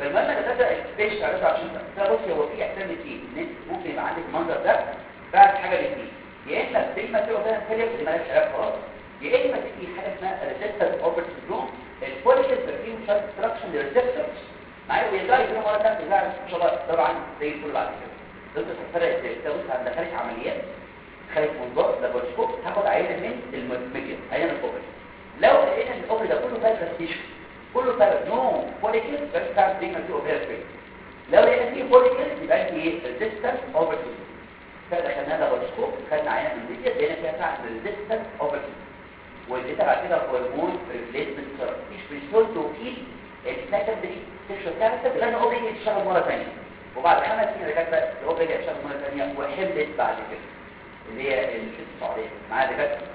فالمهم أنا بدات اكتشف على 23 سنه بص هو في احتمال اثنين إن ممكن يبقى عندك المنظر ده بعد حاجة الاثنين يا إما زي ما تقول ده فيلم اللي مالهاش علاج خلاص يا إما تيجي حاجة اسمها ريسيستنت اوفر البوليسيس فيه سبستراكشن للريسبتورز معايا ويرجع يجي مرة ثانية يرجع ان شاء طبعا زي الفل بعد كده. دكتور فرق إزاي بص عند خارج عمليات. خارج منظار laparoscope هاخد عينة من الميديا عينة من ال ovary لو لقينا إن ال ovary ده كله fibrous tissue كله fibrous no follicle بس بتاع زي ما في ovary لو لقينا فيه follicle يبقى انت إيه؟ resistant ovary فدخلنا laparoscope خدنا عينة من الميديا لقينا فيها فعلا resistant ovary واديتها بعد كده hormone replacement therapy مش بيشتغل توكيل ال secondary sexual character لأن هو بيجي يشتغل مرة ثانية وبعد خمس سنين رجعت هو بيجي يشتغل مرة ثانية وحملت بعد كده. اللي هي الست السعودية. معايا دكاترة؟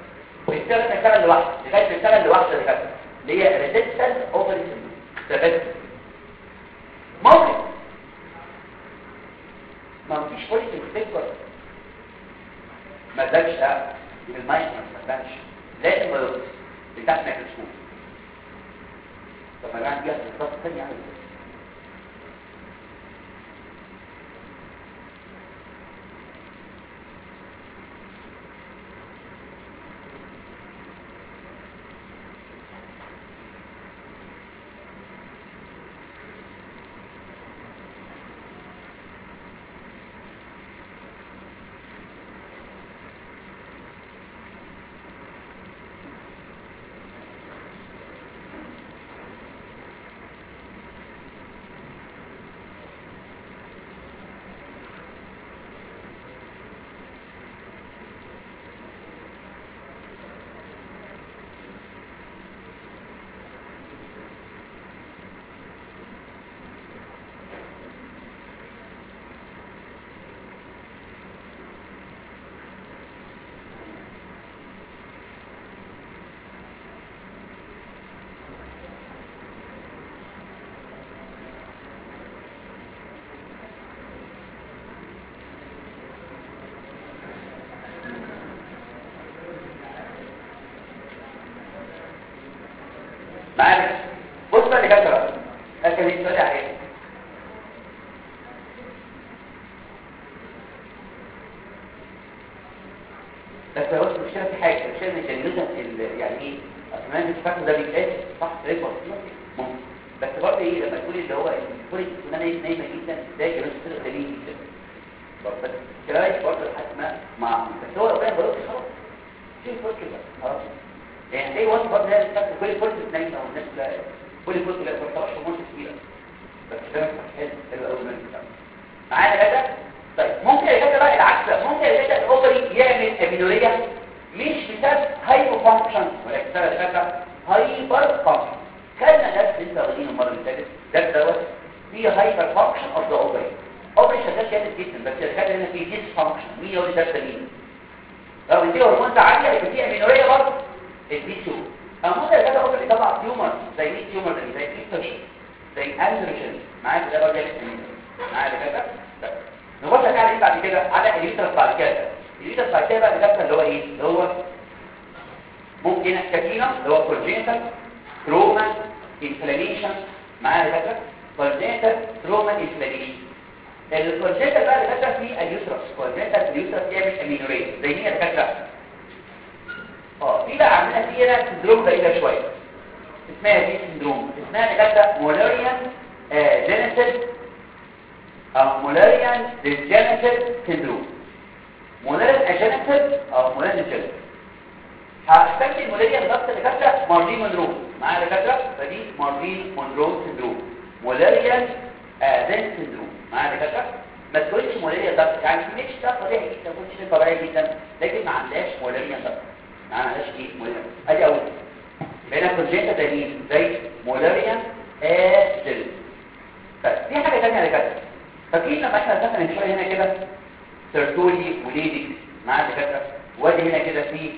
ويشتغل يشتغل لوحده. لغايه ما يشتغل لوحده دكاترة. اللي هي ريزيستنس اوفر ثبات ممكن. ما فيش بوليس انسبكتور ما زالش في المايك ما زالش لازم بتاعت ميكروسكوب طب ما يعني دي هتتصرف تاني يعني اكل السؤال عليه بس بص المشكلة في حاجة المشكلة إن الجنريشن يعني إيه انت فاكر ده بيتقاس صح ريكورد ممكن بس برضه إيه لما تقولي اللي هو الكوري أنا نايمه جدا ده جنريشن غريب جدا بس كده برضه لحد ما مع بس هو ربنا بيقول خلاص في فرق كده خلاص يعني اي وقت برضه لازم تفكر كل فرق نايمه والناس كل فرق لا تعتبرش امور كبيره بس ده حلو قوي من معانا كده طيب ممكن يا بقى العكس ممكن يا الاوفري يعمل امينوريا مش بسبب هايبر فانكشن ولكن بسبب هايبر فانكشن كان ده لسه واخدين المرة اللي فاتت ده دوت في هايبر فانكشن اوف ذا اوفري اوفري شغال جامد جدا بس الحاجة هنا في ديس فانكشن مين يقول ده مين لو بيدي هرمون عالية يبقى في امينوريا برضه. الدي 2 امون ده كده اوفري طبعا تيومر زي مين تيومر زي كريستوشن زي اندروجين معاك ده برضه معايا كده نبص على إيه بعد كده على اليوترس بعد كده اليوترس بعد كده بقى ده اللي هو إيه؟ اللي هو ممكن كاتينا اللي هو كونجنتال تروما انفلاميشن معايا كده كونجنتال تروما انفلاميشن الكونجنتال بقى اللي فيه اليوترس كونجنتال اليوترس يعمل امينوريا زي مين اللي كاتب آه في بقى عندنا في هنا سندروم غريبه شوية. اسمها دي سندروم اسمها كاتب مولاريان جينيتال أو مولاريان ديجينيتيف سيندروم مولاريان اجينيتيف أو مولاريان ديجينيتيف هستخدم المولاريان ضغط اللي كاتبه مارلين مونرو. معايا دكاترة؟ فدي مارلين مونرو سيندروم مولاريان ادن سيندروم معايا دكاترة؟ ما تقولش مولاريان ضغط يعني مش ده طبيعي جدا مش طبيعي جدا. لكن ما عندهاش مولاريان ضغط ما عندهاش إيه مولاريان ادي اول هنا كونجنتا دليل زي مولاريان أجل طيب في حاجة ثانية يا دكاتره فاكرين لما إحنا دخلنا من شوية هنا كده سيرتولي وليدي مع دكاتره وادي هنا كده في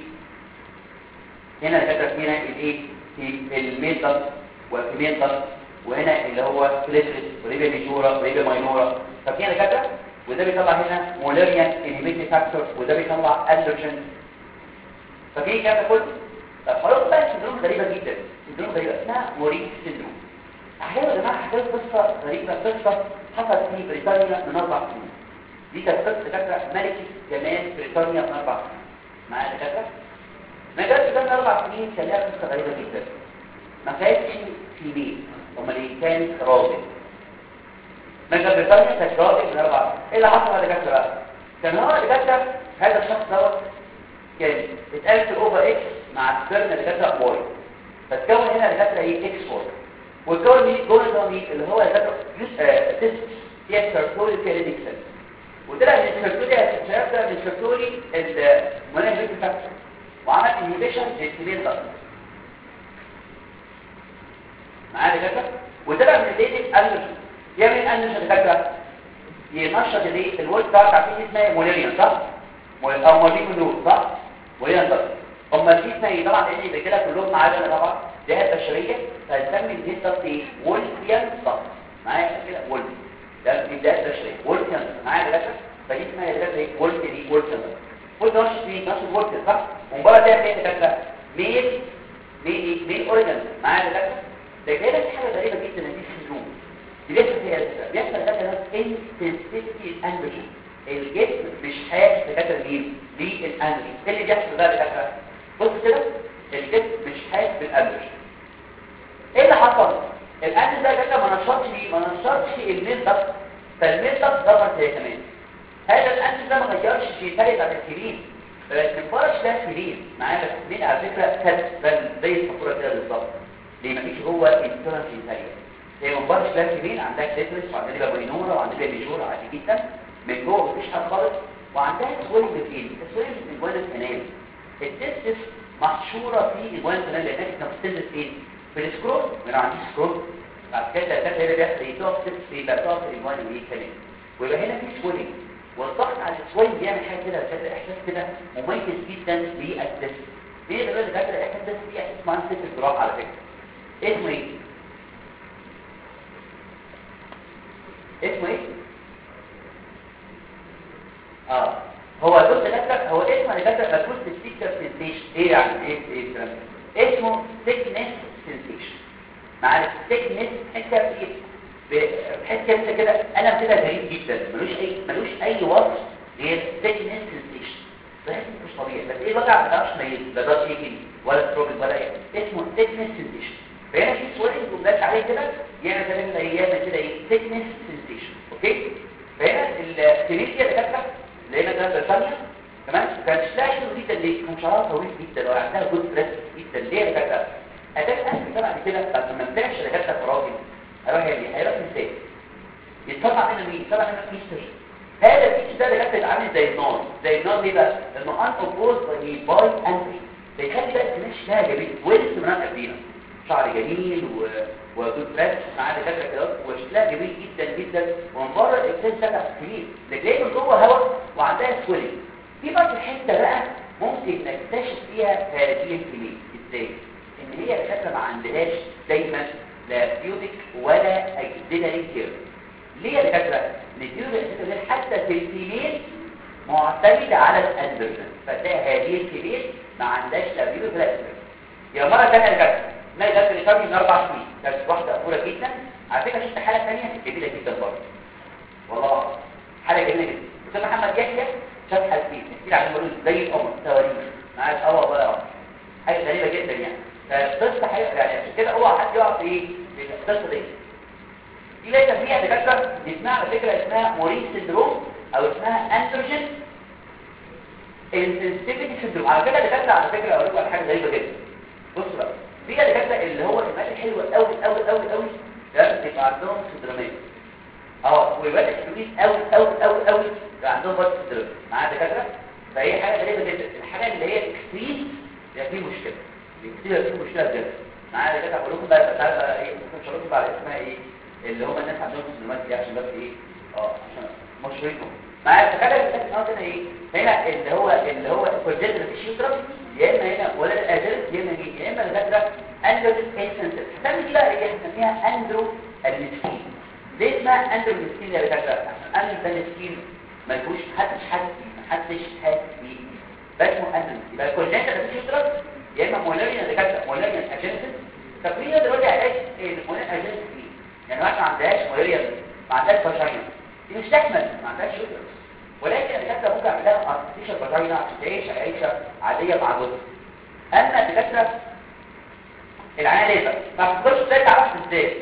هنا دكاتره فينا الايه في الميتال والفيميتال وهنا اللي هو clitoris و labia majora و labia minora. فاكرين دكاتره وده بيطلع هنا Mullerian inhibitory factor وده بيطلع اندروجين فاكرين الكلام ده طب خلاص بقى syndrome غريبة جدا. syndrome غريبة. اسمها Morris syndrome. أحيانا يا جماعة حكايه قصة غريبة قصة حصلت في بريطانيا من أربع سنين. دي كانت قصة دكاتره ملكة جمال بريطانيا من أربع سنين. معايا دكاترة؟ ما جاتش من أربع سنين كان لها قصة غريبة جدا. ما كانتش في بيت أمال إيه؟ كانت راجل ملكه بريطانيا كانت راجل من أربع سنين. إيه اللي حصل يا دكاترة؟ بقى كان هو دكاترة هذا الشخص دوت كان اتقال في ال ovum X مع ال sperm دكاتره Y. فتكون هنا دكاتره إيه؟ XY. والكون ده مين اللي هو ده testis. في Sertoli cell و Leydig cell وطلع إن السيركولي الشباب من سيركولي المناهج فاكتور وعمل انهبيشن للسيلين ده معايا كده وطلع من الليدك انرجي يعمل انرجي فاكتور ينشط الإيه؟ الوول بتاع عارفين اسمها موليريان صح؟ أو موليكول نور صح؟ موليريان صح اما في اسمها إيه؟ طبعا لأن يبقى كده كلهم معادله طبعا؟ ده بشرية فنسمي الجيل ده إيه؟ وولفيان صح معايا كده؟ وولف ده بدايه بشرية. وولفيان معايا ده فدي اسمها ده إيه؟ وولف دي وولفيان وولف ده مش دي نفس الوولف صح؟ ومباراه ده فين كده ميل ميل ميل اوريجن معايا ده ده كده في حاجة غريبة جدا ان دي سندروم بيحصل فيها بيحصل ده كده انسنسيتي اندروجين الجسم مش حاسس بكتر مين للانرجي إيه اللي بيحصل ده بكتر بص كده الجسم مش حاسس بالانرجي إيه اللي حصل؟ الانرجي ده كده ما نشطش ليه ما نشطش الميل ده. فالميل ده ضغط هي كمان هذا الانرجي ده ما غيرش في فرق السيلين لكن فرش ده سيلين معايا بس السيلين على فكرة؟ كان زي الصفوره كده بالظبط. ليه؟ ما فيش جوه الانترنال سيلين هي من بره شلال كبير عندها كليترس وعندها بولينورا وعندها بيجورا عادي جدا من جوه مفيش حاجة خالص وعندها سويلنج فين؟ السويلنج في الجوان الكنال التستس محشورة في الجوان الكنال لانها كانت بتنزل فين؟ في السكرول؟ من عندي سكرول بعد كده ده هنا بيحصل إيه تقف تستس في بقى تقف في الجوان اللي كمان ويبقى هنا في سويلنج والضغط على السويلنج بيعمل حاجة كده كده احساس كده مميز جدا للتستس ليه؟ ده ده ده احساس في إحساس اسمه ست التراب على فكرة. اسمه إيه؟ اسمه إيه؟ آه. هو بص لك هو اسمه كاتب مكتوب ستيكر سنسيشن إيه يعني؟ إيه إيه الكلام اسمه ثيكنس سنسيشن مع الثيكنس حتة إيه؟ بحس كده كده أنا كده غريب جدا. ملوش اي ملوش أي وصف غير ثيكنس سنسيشن بحس مش طبيعي. بس إيه الوجع ما تعرفش تميز لا ده شيكنج ولا ستروك ولا إيه اسمه ثيكنس سنسيشن فهنا في سويلنج وبلاش عليه كده. يعمل زي ما الأيام كده إيه؟ ثيكنس سنسيشن أوكي؟ فهنا الكلينيكيا دكاتره اللي هنا ده ثانية تمام؟ كانت تلاقي جدا ليه كان شعرها طويل جدا وعندها جزء راسي جدا ليه يا دكاترة. اداك أهل طبعا كده طب ما نبيعش دكاتره فراغي هيروح يعمل هيروح إزاي يطلع منه مين؟ طلع منه فيستر هذا الفيستر ده دكاترة عامل زي النار. زي النار ليه بقى؟ لأنه أن اوبوز باي انتي بيخلي بقى السناش فيها جميل ويلس من قدينا شعر جميل و فريش معاه دكاتره كده وشكلها جميل جدا جدا. ومن بره الاكسس سكع كبير لكن من جوه هواء وعندها سويلنج في بقى الحته بقى ممكن نكتشف فيها هذه الكميه إزاي؟ إن هي الدكاتره ما عندهاش دايما لا بيوتك ولا اكسيلري كير ليه يا دكاترة؟ البيوتك حتى في الفيميل معتمدة على الاندروجين فتلاقي هذه الكميه ما عندهاش لا بيوتك ولا يا مرة ثانية يا ما ده ريكاري من أربع سنين. كانت واحدة قوله جدا. على فكرة شفت حالة ثانية جميله جدا برضه. والله حالة جميلة جدا. أستاذ محمد يحيى شاف حالتين كتير عن المريض زي القمر تواريخ معاك آه والله حاجة غريبة جدا يعني. فالقصة حقيقة يعني. عشان كده اوعى حد يقع في إيه؟ في القصة دي دي لقيت فيها دكاتره اسمها فكرة اسمها موريس سندروم أو اسمها أندروجين. insensitivity syndrome على فكرة دكاتره على فكرة أقول لكم حاجة غريبة جدا. بصوا بقى. في دكاتره اللي هو المال حلوة قوي قوي قوي قوي. ده بيبقى عندهم سندرومات آه ويبقى كويس قوي قوي قوي قوي. يبقى عندهم برضه syndrome معايا دكاترة؟ فهي حاجة غريبة جدا. الحاجة اللي هي extreme يبقى في مشكلة. ال extreme في مشكلة بجد. معايا دكاترة؟ هقول لكم بقى عارفه إيه؟ ممكن لكم بعد اسمها إيه؟ اللي هم الناس عندهم دي عشان بس إيه؟ آه عشان مشهورين معايا تخيل إيه؟ هنا اللي هو اللي هو الكونجنتال فيشيوترم يا إما هنا ولا الادلت يا إما مين يا إما الدكاتره اندرو انسنسيف هتعمل دي بقى إيه هنسميها اندرو المسكين. ليه اسمها اندرو المسكين يا عشان اندرو المسكين ما محدش حاسس محدش حاسس بيه بس اندرو يبقى الكونجنتال فيشيوترم يا إما مولاريا دكاتره مولاريا اجنسيس طب هي دلوقتي علاج المولاريا اجنسيس إيه يعني واحد ما عندهاش مولاريا ما عندهاش فاجينا دي مش تحمل ما عندهاش يوترس ولكن الدكاتره ممكن اعملها ارتفيشال فاجينا تعيش عيشة عادية مع جوزها. أما الدكاتره العنايه ليه؟ ما تقدرش إزاي تعرف إزاي؟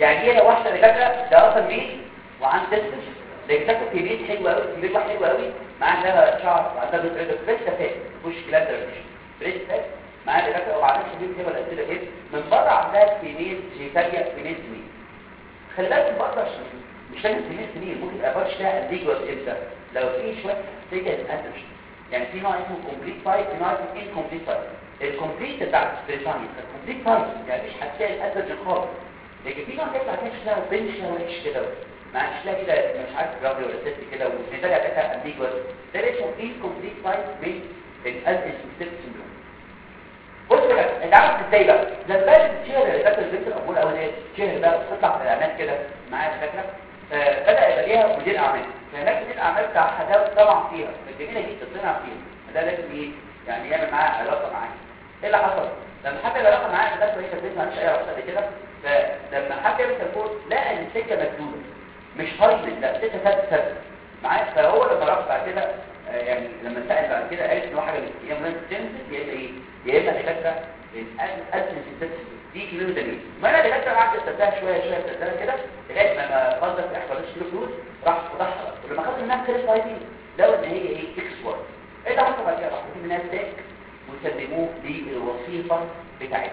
يعني هي لو واحدة دكاتره ده أصلا مين وعند تسمش لكن تاكل في بيت حلو قوي في بيت حلو قوي مع عندها شعر وعندها بيت ريد فريش فات مش كلام ده مش فريش فات مع دكاتره وبعدين بيت كده الاسئله كده من بره عندها فينيل جيتاليا فينيل سنين خلي بالك ما أقدرش مش لازم سنين سنين ممكن برش ده امبيجوس إمتى؟ لو في شوية حساسيه للانتروجين يعني في نوع اسمه كومبليت سايت في نوع اسمه انكومبليت سايت الكومبليت بتاع السبريتاني الكومبليت سايت يعني مش حساسيه للانتروجين خالص لكن في نوع كده هتلاقي شكلها بنش وحش كده. ما تلاقي كده مش عارف راجل ولا ست كده والنتايه بتاعتها امبيجوس ده اسمه انكومبليت سايت من الالزيم سيندروم بص كده انت عارف إزاي بقى؟ لما تشير اللي فاكر البنت الأمور الأولانية تشير بقى تطلع في الاعلانات كده معايا فاكره فبدأ يبقى ليها مدير أعمال. فهناك مدير الاعمال بتاعها ده طبعا فيها جميله جدا طلع فيها. ده لازم إيه؟ يعني يعمل معاها علاقة معاها إيه اللي حصل؟ لما حب العلاقه معاها ده وهي كانت ما اي علاقه قبل كده. فلما يعمل تليفون لقى إن السكة مسدوده مش هايبل لا السكة ثابته ثابته معايا؟ فهو لما راح بعد كده يعني لما سأل بعد كده قالت إن هو حاجة من تنسى يا إما إيه؟ يا إما دكاتره الادمن دي كيلو دليل. ما أنا دكاتره قعدت استناها شوية شوية استناها كده لغايه ما خلصت احتفالات كيلو فلوس راح فضحها ولما خدوا منها كريس فايتين لقوا ان هي إيه؟ إكس وورد إيه اللي حصل بعد كده؟ راح منها ستيك وسلموه للوظيفه بتاعتها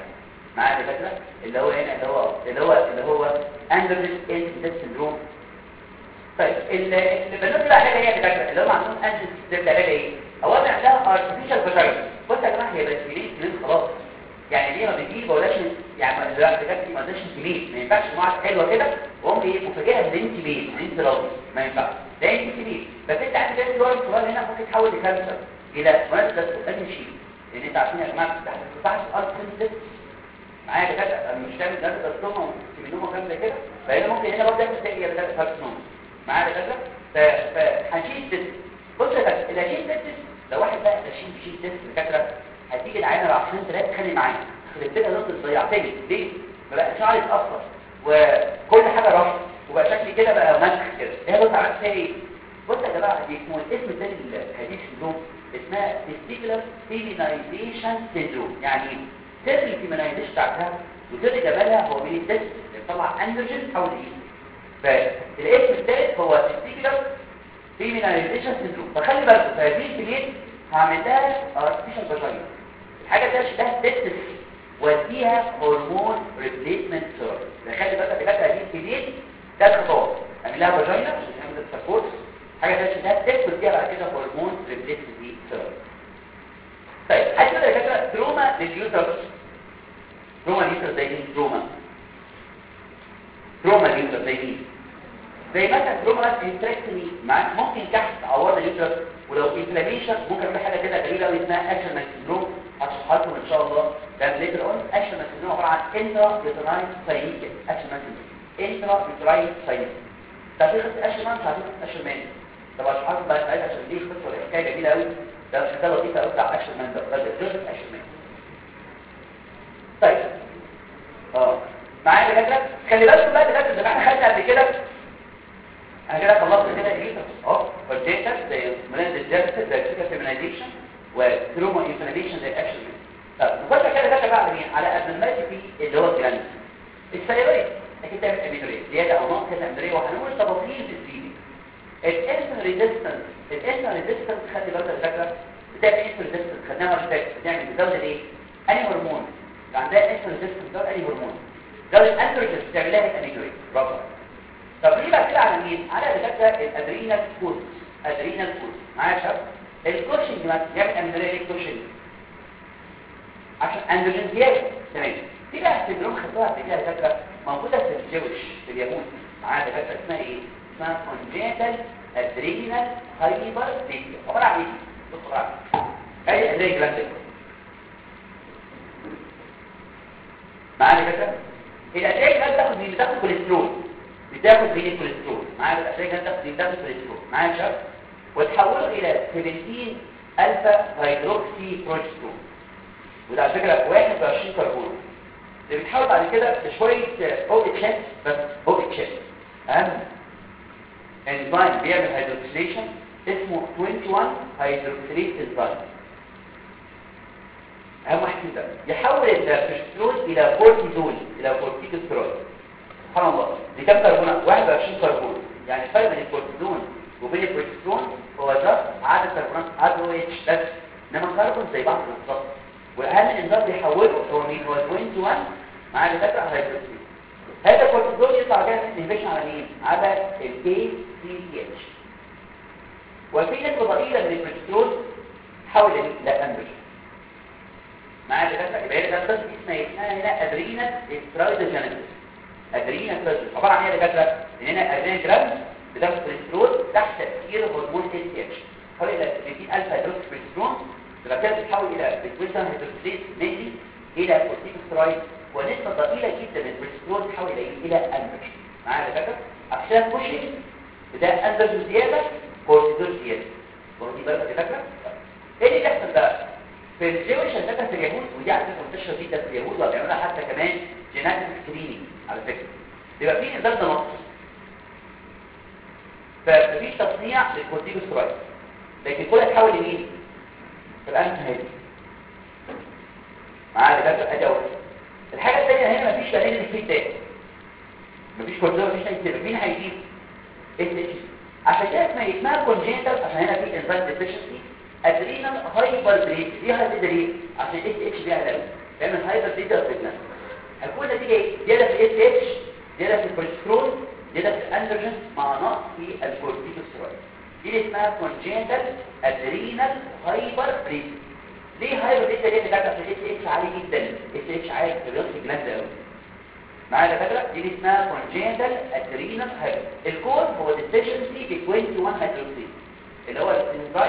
معايا دكاترة؟ اللي هو هنا اللي هو اللي هو اللي هو اندرسون انسيدنت سندروم طيب البنات بقى حاجة هي دكاترة اللي هم عندهم انسيدنت سندروم ده إيه؟ اولا عندها ارتفيشال فاجينا بص يا جماعة هي بس ليه خلاص. يعني ليه ما بتجيب ولاش يعني دلوقتي بجد ما قدرش تبيت ما ينفعش معاك حلوة كده وقوم إيه مفاجئه إن أنت راضي ما ينفعش. ده أنت بيت بس أنت عندك جاي دور الصغير هنا ممكن تحول لكانسر إلى مناسبه لازم شيء. لأن أنت عارفين يا جماعة تحت قطاع الأرض سنسيت معايا كده مش تعمل ده الصوم وتبينهم كامله كده. فهنا ممكن هنا برضه تعمل تاني ده كارسنوم معايا كده فهنشيل بص يا كده الهشيل ده لو واحد بقى تشيل شيل تست دكاترة هتيجي العينه لو عشان ثلاثة تخلي معايا. لها نقطه ضيعتني ليه بقى شعري اتاثر وكل حاجة راحت وبقى شكلي كده بقى مسخ كده. هي بص عملت إيه؟ بص يا جماعة دي اسمه الاسم الثاني لهذه ال syndrome اسمها testicular feminization syndrome. يعني سر ال feminization بتاعتها وسر جمالها هو من ال testis اللي بيطلع اندروجين حول إيه فالاسم الثالث هو testicular feminization syndrome. فخلي بالك في هذه ال lady هعمل لها artificial vagina. الحاجة ده testis وديها hormone replacement فخلي بالك بقى هذه ال lady ده الخطوات اعمل لها فاجينا عشان تعمل السبورت. حاجة ثانية ده تست وديها بعد كده هرمون ريبليسمنت سيرجري طيب عايز يا جماعة تروما لليوترس تروما لليوترس زي مين تروما تروما لليوترس زي مين زي مثلا تروما انتركتمي ممكن كحت تعورنا اليوترس ولو انفلاميشن ممكن في حاجة كده غريبة قوي اسمها اكشن سندروم لكم إن شاء الله. ده ليتر اون أكشن سندروم عبارة عن إنترا يوتراين ساينيك أكشن سندروم إنترا يوتراين ساينيك ده في قصه أكشن مان تعرفوا أكشن مان طب لكم بقى ساعتها عشان دي قصة حكاية جميلة قوي ده مش حكاية لطيفه قوي بتاع أكشن مان ده ده جزء أكشن مان طيب. آه. معايا كده خلي بالكم بقى ده زي ما إحنا خدنا قبل كده أنا كده خلصت كده إيه اهو والداتا زي ملاند الجلسه زي الفيكا وتروما انفلاميشن زي الاكشن طب نخش كده ده بقى على مين على أبنماتي اللي هو الجلاند ال thyroid أكيد تعمل amenorrhea زيادة أو نقص ال amenorrhea وهنقول تفاصيل الفيديو ال insulin resistance ال insulin resistance خلي بالك الفكرة. بتعمل insulin resistance خدناها مره فاتت بتعمل بتزود إيه؟ أنهي هرمون؟ عندها insulin resistance ده أنهي هرمون؟ زود الانسولين بتعمل لها amenorrhea برافو. طب ليه بقى كده على مين؟ على دكاتره ال adrenal فوز adrenal فوز معايا يا شباب؟ الكوشنج مثلا يعمل amenorrhea ليه كوشنج عشان اندروجين زياده تمام في بقى syndrome خدوها قبل كده دكاتره موجوده في الجوش في اليهود معايا دكاتره اسمها إيه اسمها congenital adrenal hyperplasia عباره عن إيه بصوا بقى اي زي gland معايا دكاتره ال adrenal gland بتاخد مين بتاخد كوليسترول بتاخد مين الكوليسترول معايا ال adrenal gland بتاخد بتاخد كوليسترول يا شباب وتحوله إلى 17 alpha hydroxyprogesterone وده على فكرة 21 كربون. اللي بيتحول بعد كده لشويه OH بس OH أهم. انزيم بيعمل hydroxylation اسمه 21 hydroxylase انزيم أهم واحد كده. يحول البروجسترون إلى كورتيزول إلى كورتيكوستيرويد سبحان الله. دي كام كربون 21 كربون. يعني الفرق بين الكورتيزون وبين البروجسترون هو ده عدد كربونات OH بس انما الكربون زي بعض بالظبط واهم انزيم بيحوله هو مين هو 21 مع دكاتره hydroxylase الكورتيزول يطلع جاي inhibition على مين؟ على ال ACTH وفي نسبه ضئيلة من البروجسترون تحول إلى اندروجين مع دكاتره يبقى هي ده اسمها اسمها هنا adrenal steroidogenesis ادرينال استرايدوجينيسيس عبارة عن إيه يا دكاترة؟ إن هنا ادرينال جرام. كوليسترول تحت تاثير هرمون حوالي إلى 30 ألفا هيدروكسي كوليسترول تبقى كده بتتحول إلى بتويزن هيدروكسيد ميلي إلى كورتيكوسترويد ونسبة ضئيلة جدا من الكوليسترول تحول إلى إلى اندروجين معايا يا دكاتره عشان بوشنج ده اندروجين زيادة كورتيزول زيادة. واخدين بالك يا دكاتره إيه اللي بيحصل بقى؟ في الجيوش الدكاتره في اليهود ودي على فكرة منتشرة جدا في اليهود وبيعملوها حتى كمان جيناتيك سكريننج على فكرة. بيبقى فيه نظام نقص فمفيش تصنيع للكورتيكوسترويد لكن كل هتحول لمين؟ الآن هادي معايا دكاتره ادي أول. الحاجة الثانية هنا مفيش دليل الفيدباك مفيش كورتيزول مفيش اي مين هيجيب؟ اتش عشان كده اسمها اسمها كونجنتال عشان هنا في انزيم ديفيشنسي ادرينال هايبر بريد ليها دليل عشان اس اتش بيها دم تعمل هايبر بريد بريجنس هتكون نتيجة إيه؟ زياده في اتش زياده في الكوليسترول. زياده في الأندروجين مع نقص في الكورتيكوستيرويد دي اسمها كونجنتال ادرينال هايبر بريد ليه هايبر بريد دي في الاس اتش عالي جدا؟ اس اتش عالي في الرياض جلاند قوي معايا يا دكاترة؟ دي اسمها congenital adrenal hypertension الكود هو deficiency ب 21 hydroxy اللي هو الانزيم بيحط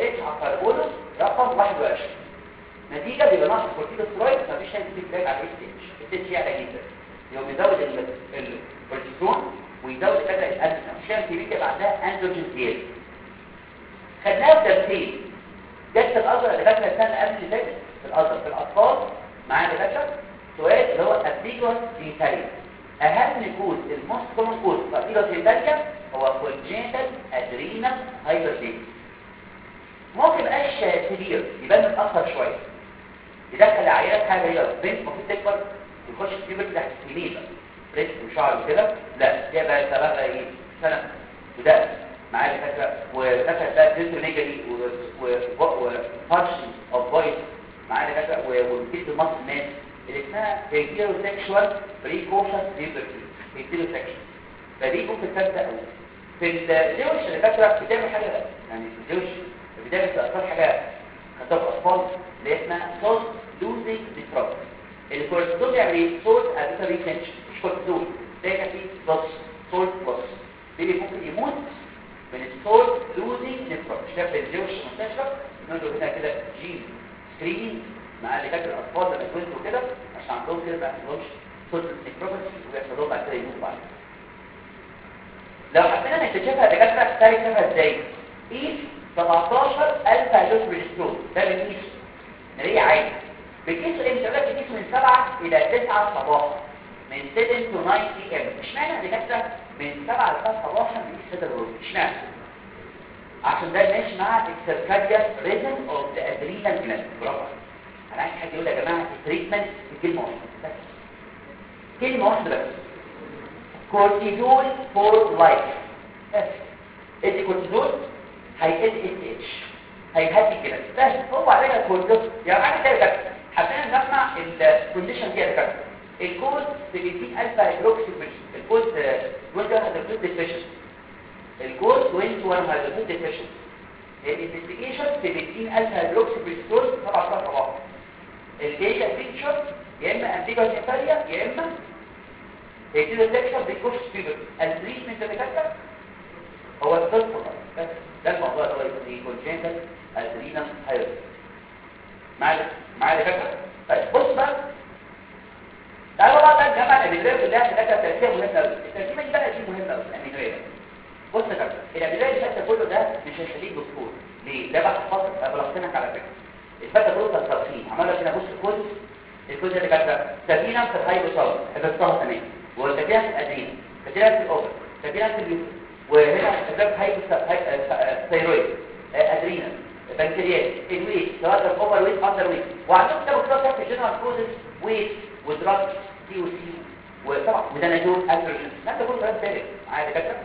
OH على الكربونة رقم 21 نتيجة بيبقى نقص الكورتيكوسترويد مفيش اي feedback على ال ACTH ال ACTH يعلى جدا. يبقى بيزود الكورتيزون ويزود كده الانسولين عشان كده يبقى عندها أندروجين زياده خدناها تمثيل جت في الأزهر اللي فاكره السنة قبل اللي فاتت في الأزهر في الأطفال معانا دكاتره سؤال اللي هو ambiguous genitalia. أهم cause ال most common cause في ambiguous genitalia هو كونجنتال ادرينال هايبرتيزم ممكن مبقاش كبير يبان متاخر شوية. يدخل العيال حاجة هي بنت المفروض تكبر يخش في بنت تحت السنين ريس وشعر وكده لا دي بقى سببها إيه؟ سنة. وده معايا فكرة. ودخل بقى جزء نيجري وفانكشن اوف فويس معايا فكرة. وبيت مصر الناس. اللي اسمها هيرو سيكشوال بريكوشن ليبرتي هيرو سيكشن فدي ممكن تبدا قوي في الجوش اللي فاكرة بتعمل حاجة يعني في الجوش بتعمل أكتر حاجة خطاب أطفال اللي اسمها صوت لوزنج ديستروك الكورتيزون بيعمل إيه؟ صوت اديتر ريتنشن ده كان فيه بص صوت بص دي ممكن يموت من الصوت لوزنج ديستروك شاف الجوش منتشر؟ نقول له هنا كده جين سكرين مع اللي فاكر الأطفال لما يتولدوا كده عشان عندهم كده ما عندهمش صوت نيكروباثي ويحصل لهم بعد كده يموتوا بعد لو حبينا نكتشفها دكاتره تعرفها إزاي؟ قيس 17000 هيدروس بريسترول ده بنقيسه هي عادي بكيس الانترنت بكيس من 7 إلى 9 صباحا. من 7 to 9 بي ام اشمعنى دكاتره من 7 ل 9 صباحا بنقيس هذا الروز؟ اشمعنى؟ عشان ده ماشي مع ال circadian rhythm of the adrenal gland برافو. أنا عايز حد يقول يا جماعة ال treatment في كلمه واحدة كلمه واحدة بس. cortisol for life ادي كورتيزول هيقل ACTH هيهدي كده بس. هو علينا الكورتيزول يعني عادي كده حبينا نسمع ال condition دي يا دكاتره الكود ب 20000 hydroxy الكود وانت هيدروكسي ديفيشن الكود 21 هيدروكسي ديفيشن الانفستيجيشن ب 20000 هيدروكسي بريستول 7 صباح الديتا بيكتشر يا إما انتيجا نيفاليا يا إما يجيله سيكشن بيكوش فيبر التريتمنت اللي كاتبه هو الطفل بس ده الموضوع اللي هو يسميه كونجنتال ادرينال هايرس معايا؟ معايا يا فاكر طيب بص بقى. تعالوا بقى بقى الجامعة الامريكيه كلها بتاعتها ترتيب مهم قوي الترتيبه دي بقى دي مهمه قوي الامريكيه بص يا الامريكيه اللي فاتت كله ده مش هيخليك دكتور ليه ده بقى حفظت بلغتنك على فكره الفاتة كله تلقين عمال لك هنا بص الكود الكود اللي كاتبه سبينا في الهايبوثالاموس حفظتها تمام وكاتبها في الادرين كاتبها في الاوبر كاتبها في اليوم وهنا كاتبها في ثايرويد ادرينال بنكرياس الويت سواء كان اوفر ويت اندر ويت وعندهم كتاب كتاب في جنرال كوزز ويت ودراج سي أو سي وطبعا ودناجول استروجين ده كله كلام ثابت معايا دكاتره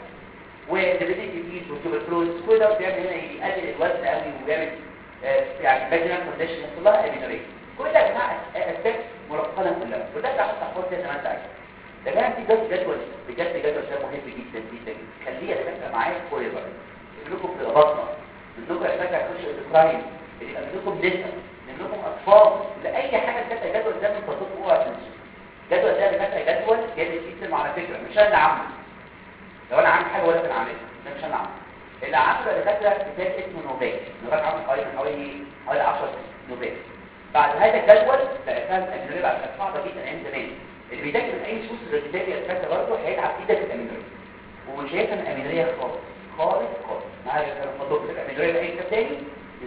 ودبليتي ديز وتوبركلوز كل ده بيعمل هنا يقلل الوزن قوي وبيعمل يعني باجنال كونديشن كلها امينوريه كل ده يا جماعة اسباب مرقمه كلها. وده اللي تحفظ زي ما أنت عايز. ده كان في جدول جدول بجد جدول ده مهم جدا جدا خليه يتفق معايا بقى. لكم في البطنه منكم يا فاكر تخش الاوكراين اللي منكم نساء منكم أطفال لاي حاجة كانت الجدول ده من تطبيق اوعى تنسوا الجدول ده اللي جدول جاي سيستم على فكره مش أنا عامله لو أنا عامل حاجة ولا أنا عاملها ده مش أنا عامله اللي عامله اللي فاكره كتاب اسمه نوبات نوبات عامل حوالي حوالي حوالي 10 نوبات بعد هذا الجدول بقى الاجنبي بقى صعبة جدا أيام زمان. اللي بيذاكر من أي سوس الريتابي الفاكهه برضه هيتعب إيدك الامينوريه ومش هيفهم الامينوريه خالص خالص خالص. معايا كان الموضوع كده الامينوريه باي كتاب تاني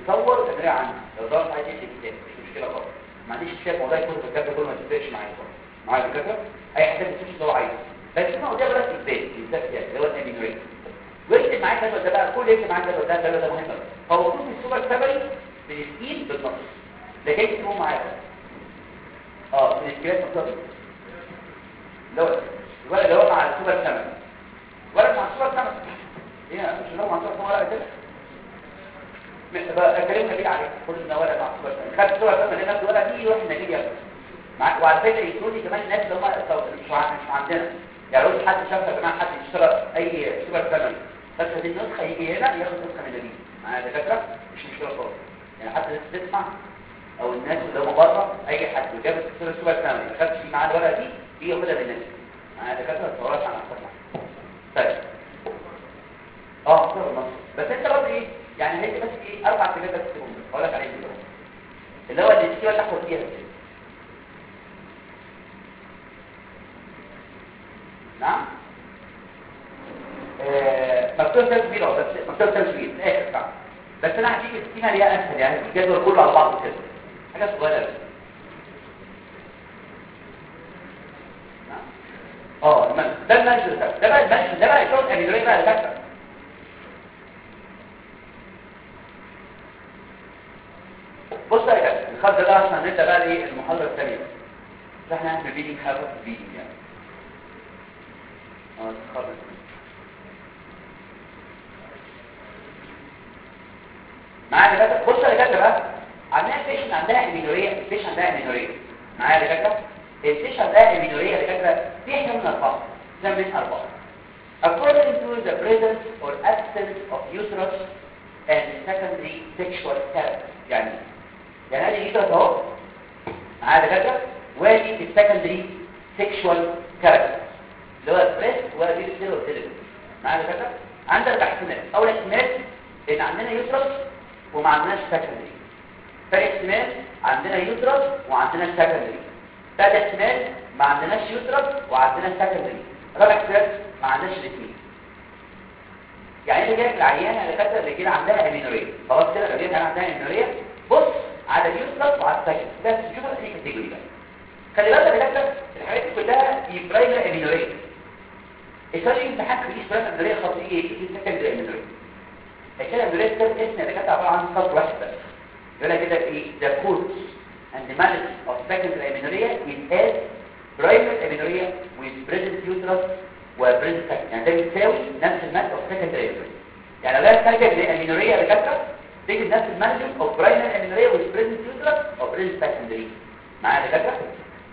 يصور الامينوريه عنده. لو ضغط عايز يكتب كتاب مش مشكلة خالص. ما عنديش شايف موضوع الكتب الكتاب ده كله ما تفرقش معايا خالص. معايا الفكرة أي حد يكتب اللي هو عايزه. بس هنا قضيه بس اثبات اثبات يعني هو الامينوريه ويكتب معاك الجدول ده بقى كل يكتب الجدول ده الجدول ده مهم هو المفروض السوبر سبري بالسكين بالنص ده جاي تكتبه معاك آه الاسكيلات مطلوب لو ولا لو مع السوبر سمك ولا مع السوبر سمك إيه مش لو مع السوبر سمك ولا كده بقى كلمنا بيه عليه قلنا ولا مع السوبر سمك خد السوبر سمك هنا ولا دي النتيجه مع وعلى فكره يقولوا كمان الناس اللي هم مش عندنا يعني لو حد شاف يا جماعة حد اشترى أي سوبر سمك بس هذه النسخة يجي هنا ياخد نسخه من دي. معايا دكاتره مش مشكلة خالص. يعني حتى الناس تسمع أو الناس اللي هم بره أي حد جاب السوبر سمك ما خدش معاه الورقه دي دي ياخدها من الناس معايا دكاتره صورات عن أكتر طيب. آه مصر. بس أنت برضه إيه؟ يعني هي بس إيه؟ أربع كلمات بس هقول لك عليهم دلوقتي. اللي هو اللي تيجي تاخد فيها نعم. مكتوب تسجيل آه بس مكتوب تسجيل في الآخر بتاع بس أنا هديك السكيمه اللي هي اسهل يعني الجدول كله على بعضه كده حاجة صغيرة بس. آه ده المانجر ده ده بقى المانجر ده بقى الشغل الامينوريه بقى اللي بص يا كابتن الخط ده عشان نبدأ بقى إيه المحاضرة الثانية إحنا هنعمل فيديو حاجة فيديو يعني. معايا دكاتره بص يا دكاتره بقى. عندنا patient عندها amenorrhea patient عندها amenorrhea معايا يا دكاتره ال patient عندها amenorrhea يا دكاتره فيها كم من اربعه كم من اربعه according to the presence or absence of uterus and secondary sexual character يعني يعني هذه uterus أهو. معايا يا دكاتره وادي ال secondary sexual character اللي هو ال breast ودي السيل والسيلين معايا يا دكاتره عندك احتمال. اول احتمال إن عندنا uterus وما عندناش secondary فاحتمال عندنا uterus وعندنا secondary ثالث احتمال ما عندناش uterus وعندنا secondary رابع احتمال ما عندناش الاثنين. يعني انت جايب العيانة اللي كانت اللي كده عندها amenorrhea خلاص كده لو جايب عندها amenorrhea بص على ال uterus وعلى ال secondary بس شوف إيه category بقى. خلي بالك يا دكتور الحاجات دي كلها في primary amenorrhea السؤال امتحان في primary amenorrhea خاصيه إيه في secondary amenorrhea الكلام ال amenorrhea ده اسم اللي كانت عباره عن سطر واحد بس يقول كده إيه the cause and the management of secondary amenorrhea is as primary amenorrhea with present uterus و present secondary يعني ده بيساوي نفس ال management of secondary amenorrhea يعني لو ده secondary amenorrhea يا دكاتره تيجي نفس ال management of primary amenorrhea with present uterus و present secondary معايا يا دكاتره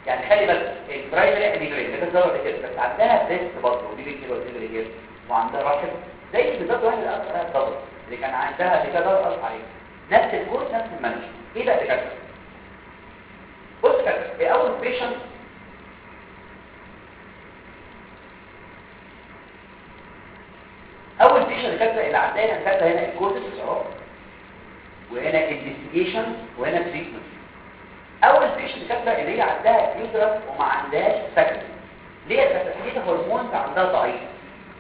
يعني خلي بالك ال primary amenorrhea ده ظهر كده بس عندها breast برضه ودي بيجي ودي بيجي وعندها رحم زي بالظبط واحد الأصل اللي كان عندها اللي كان ضغط عليه نفس الكورس نفس ال management إيه بقى اللي كده بص كده أول patient أول patient category اللي عندنا كاتبه هنا ال cause وهنا investigation وهنا treatment أول patient category اللي هي عندها uterus وما عندهاش سكن ليه؟ كاتبه هرمون عندها ضعيف.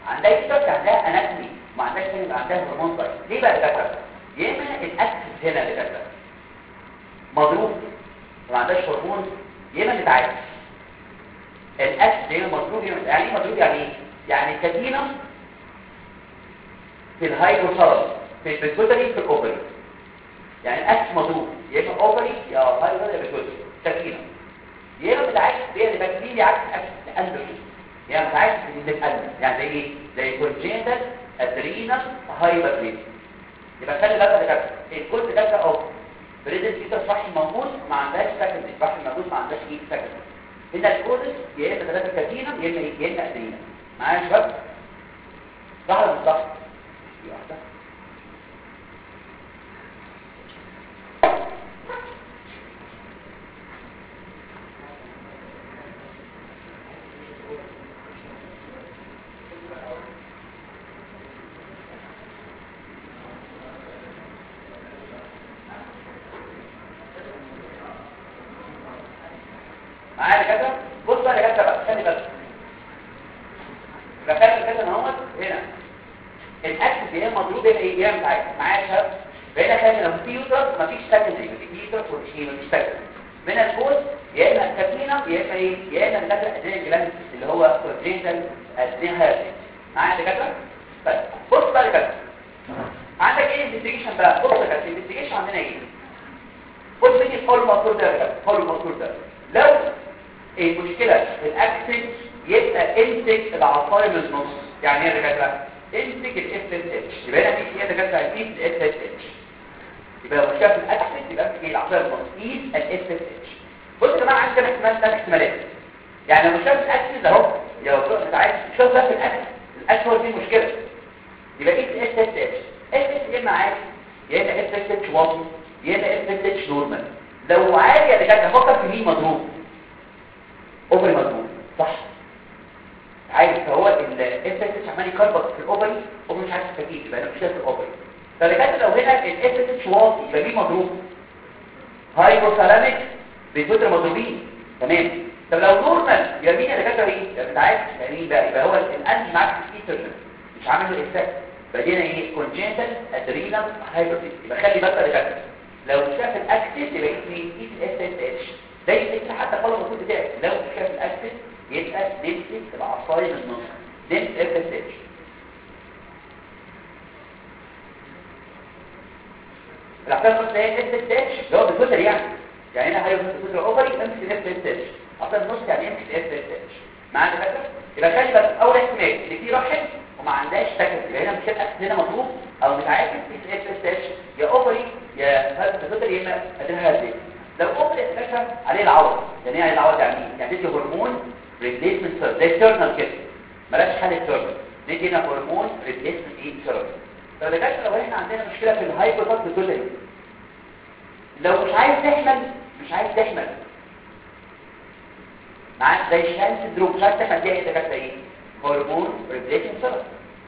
عندها uterus عندها anatomy. ما عندهاش سكن عندها هرمون ضعيف. ليه بقى كاتبه يا إما ال axis هنا اللي كاتبه مضروب. ما عندهاش هرمون. يا إما متعالج الاكسس هنا مضروب يعني إيه مضروب؟ يعني إيه؟ يعني كدينه في الهايدروثالاموس في البيتوتري في الاوفري يعني الاكس مضروب. اوفري يا هايدروثالاموس يا بيتوتري سكينه يا اما بالعكس هي بتميل عكس إكس اندروجين يعني بالعكس بتقلل يعني زي إيه؟ زي كونجنتال ادرينال هايبرليزم يبقى خلي بالك يا كابتن الكل ده أهو. بريزنت كده صح موجود ما عندهاش سكندري صح موجود ما عندهاش إيه؟ سكندري هنا الكودس يا إما ثلاثة كاتينا يا اما يا إما ادرينال معايا يا شباب؟ صح دي واحدة بدينا إيه؟ كونجنتال ادرينال هايبرتيز يبقى خلي بالك كاتب لو شاف الاكسس يبقى اسمه اي اس اس اتش زي الاسم حتى قال المفروض بتاعك لو شاف الاكسس يبقى فاضي من النص دين اف اس اتش الاحتمال النص ده اف اس اتش اللي هو بالفوتر يعني. يعني هنا هيبقى أوفري امسك اف اس اتش أصلا النص يعني امسك اف اس اتش معانا فاكر يبقى بالك أول احتمال اللي فيه رحم وما عندهاش سكت يبقى هنا مش هنا مطلوب أو متعاكس في اف اس اتش يا اوفري يا الفوتر يا إما ادرينال هازي لو اوفري اتكشف عليه العوض يعني إيه عليه العوض يعني إيه؟ يعني تدي هرمون ريبليسمنت زي التيرنال كده. ملاش حل التيرنال ندي هنا هرمون ريبليسمنت إيه؟ تيرنال طب يا لو إحنا عندنا مشكلة في الهايبوثات بتقول لو مش عايز تحمل مش عايز تحمل. معاك زي شهاده الدروب مش عايز تحمل دي إيه إيه hormone replacement therapy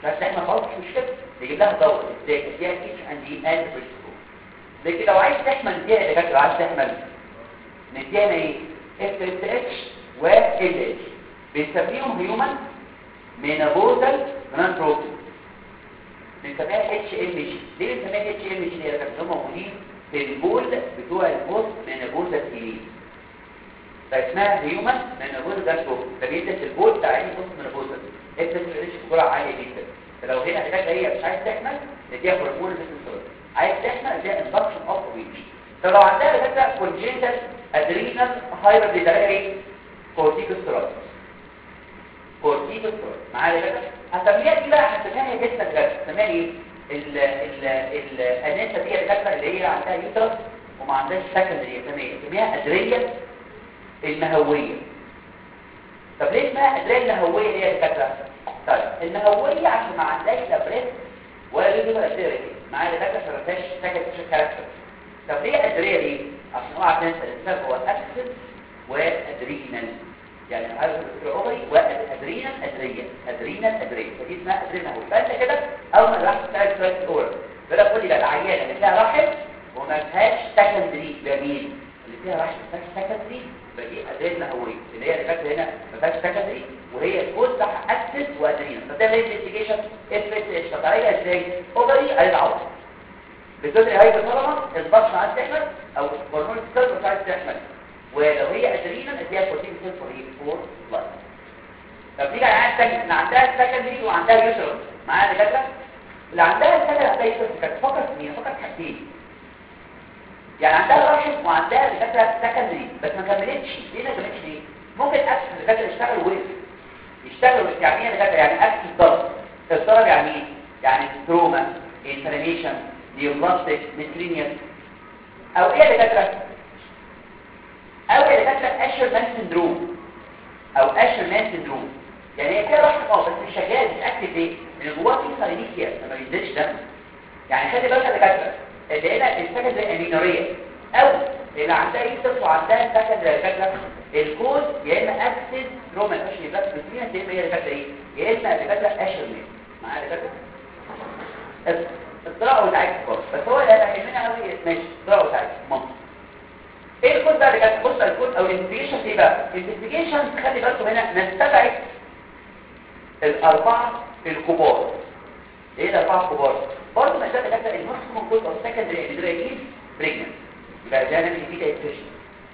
عايز تحمل خالص مش مشكله نجيب لها دواء. إزاي فيها اتش اند دي اند لكن لو عايز تحمل دي يا دكاتره عايز تحمل نديها إيه؟ FSH و LH. بنسميهم human menopausal gonadotropin بنسميها HMG ليه بنسميها HMG يا دكاتره موجودين في البول بتوع البوست مينابوزال كلين فاسمها هيومن مينابوزال جران بروتين ده بيدرس البول بتاع اي بوست مينابوزال اتش ام جي بجرعه عاليه جدا. فلو هنا دكاتره هي مش عايز تحمل نديها هرمون مثل عايز تحمل نديها انفكشن أوف ويتش. طب لو عندها دكاتره كونجنتال ادرينال هايبر بيتلاقي إيه كورتيكوستيرويد معايا كده هسميها دي بقى؟ هسميها هي جسمك هسميها إيه؟ ال ال ال الأنسة دي الدكاتره اللي هي عندها يوترس وما عندهاش سكندري كمان اسميها ادريه المهويه طب ليه اسمها المهويه دي يا دكاتره طيب المهويه عشان ما عندهاش لا بريس ولا ليفر ادريه معايا دكاتره عشان ما فيهاش سكندري كاركتر طب ليه ادريه ليه عشان هو عشان الانسان هو اكسس وادرينال يعني عارف الاوفري وادرينال ادريه ادرينال ادريه فدي اسمها ادرينال فأنت كده أول ما راح سؤال الأول. بلا تقول لي العيانه اللي فيها رحم وما فيهاش سكندري جميل. اللي فيها رحم ما فيهاش سكندري يبقى دي هويه اللي هي اللي فاكره هنا ما فيهاش سكندري وهي بتاعها اكسس وادرينال فده ليه انفستيجيشن اتش طريقة إزاي؟ اوفري العوض بتدري هاي بطلبة البطن عايز تحمل أو هرمون السيرف عايز تحمل ولو هي ادرينا اديها بروتين سيل فور لايف طب نيجي على الثانية اللي عندها السكندري وعندها يوترس معايا دكاترة؟ اللي عندها السكندري يوترس كانت فقط مين فقط حاجتين. يعني عندها راشد وعندها دكاتره سكندري بس ما كملتش. ليه ما كملتش ليه؟ ممكن إكس الدكاتره يشتغل وقف. يشتغل يعني إيه يعني إكس الضرب الضرب يعني إيه؟ يعني تروما انفلاميشن نيوبلاستيك ميترينيوس أو إيه دكاترة؟ أو إيه دكاترة؟ اشر مان سندروم أو اشر مان سندروم يعني هي كده رحمه آه بس مش شغال مش اكتف إيه ان جواه في ساينيكيا ما بينزلش دم. يعني خلي بالك يا دكاترة. اللي هنا السكندري امينوريه أو اللي عندها يوسف وعندها سكندري دكاتره الكود يا إما أكسس روما اشر بس يا إما هي دكاتره إيه؟ يا إما دكاتره اشر مان معايا دكاتره الطلاق وتعيش برضه بس هو اللي هيهمنا قوي ماشي الطلاق وتعيش ممكن. إيه الكود بقى اللي كانت بص الكود أو الانفستيجيشن إيه بقى؟ الانفستيجيشن خلي بالكم هنا نستبعد الأربعة الكبار. إيه الأربعة الكبار؟ برضه شاء الله الماكسيموم كود أو سكندري ادرينال بريجننت يبقى ده نعمل فيه دايتيشن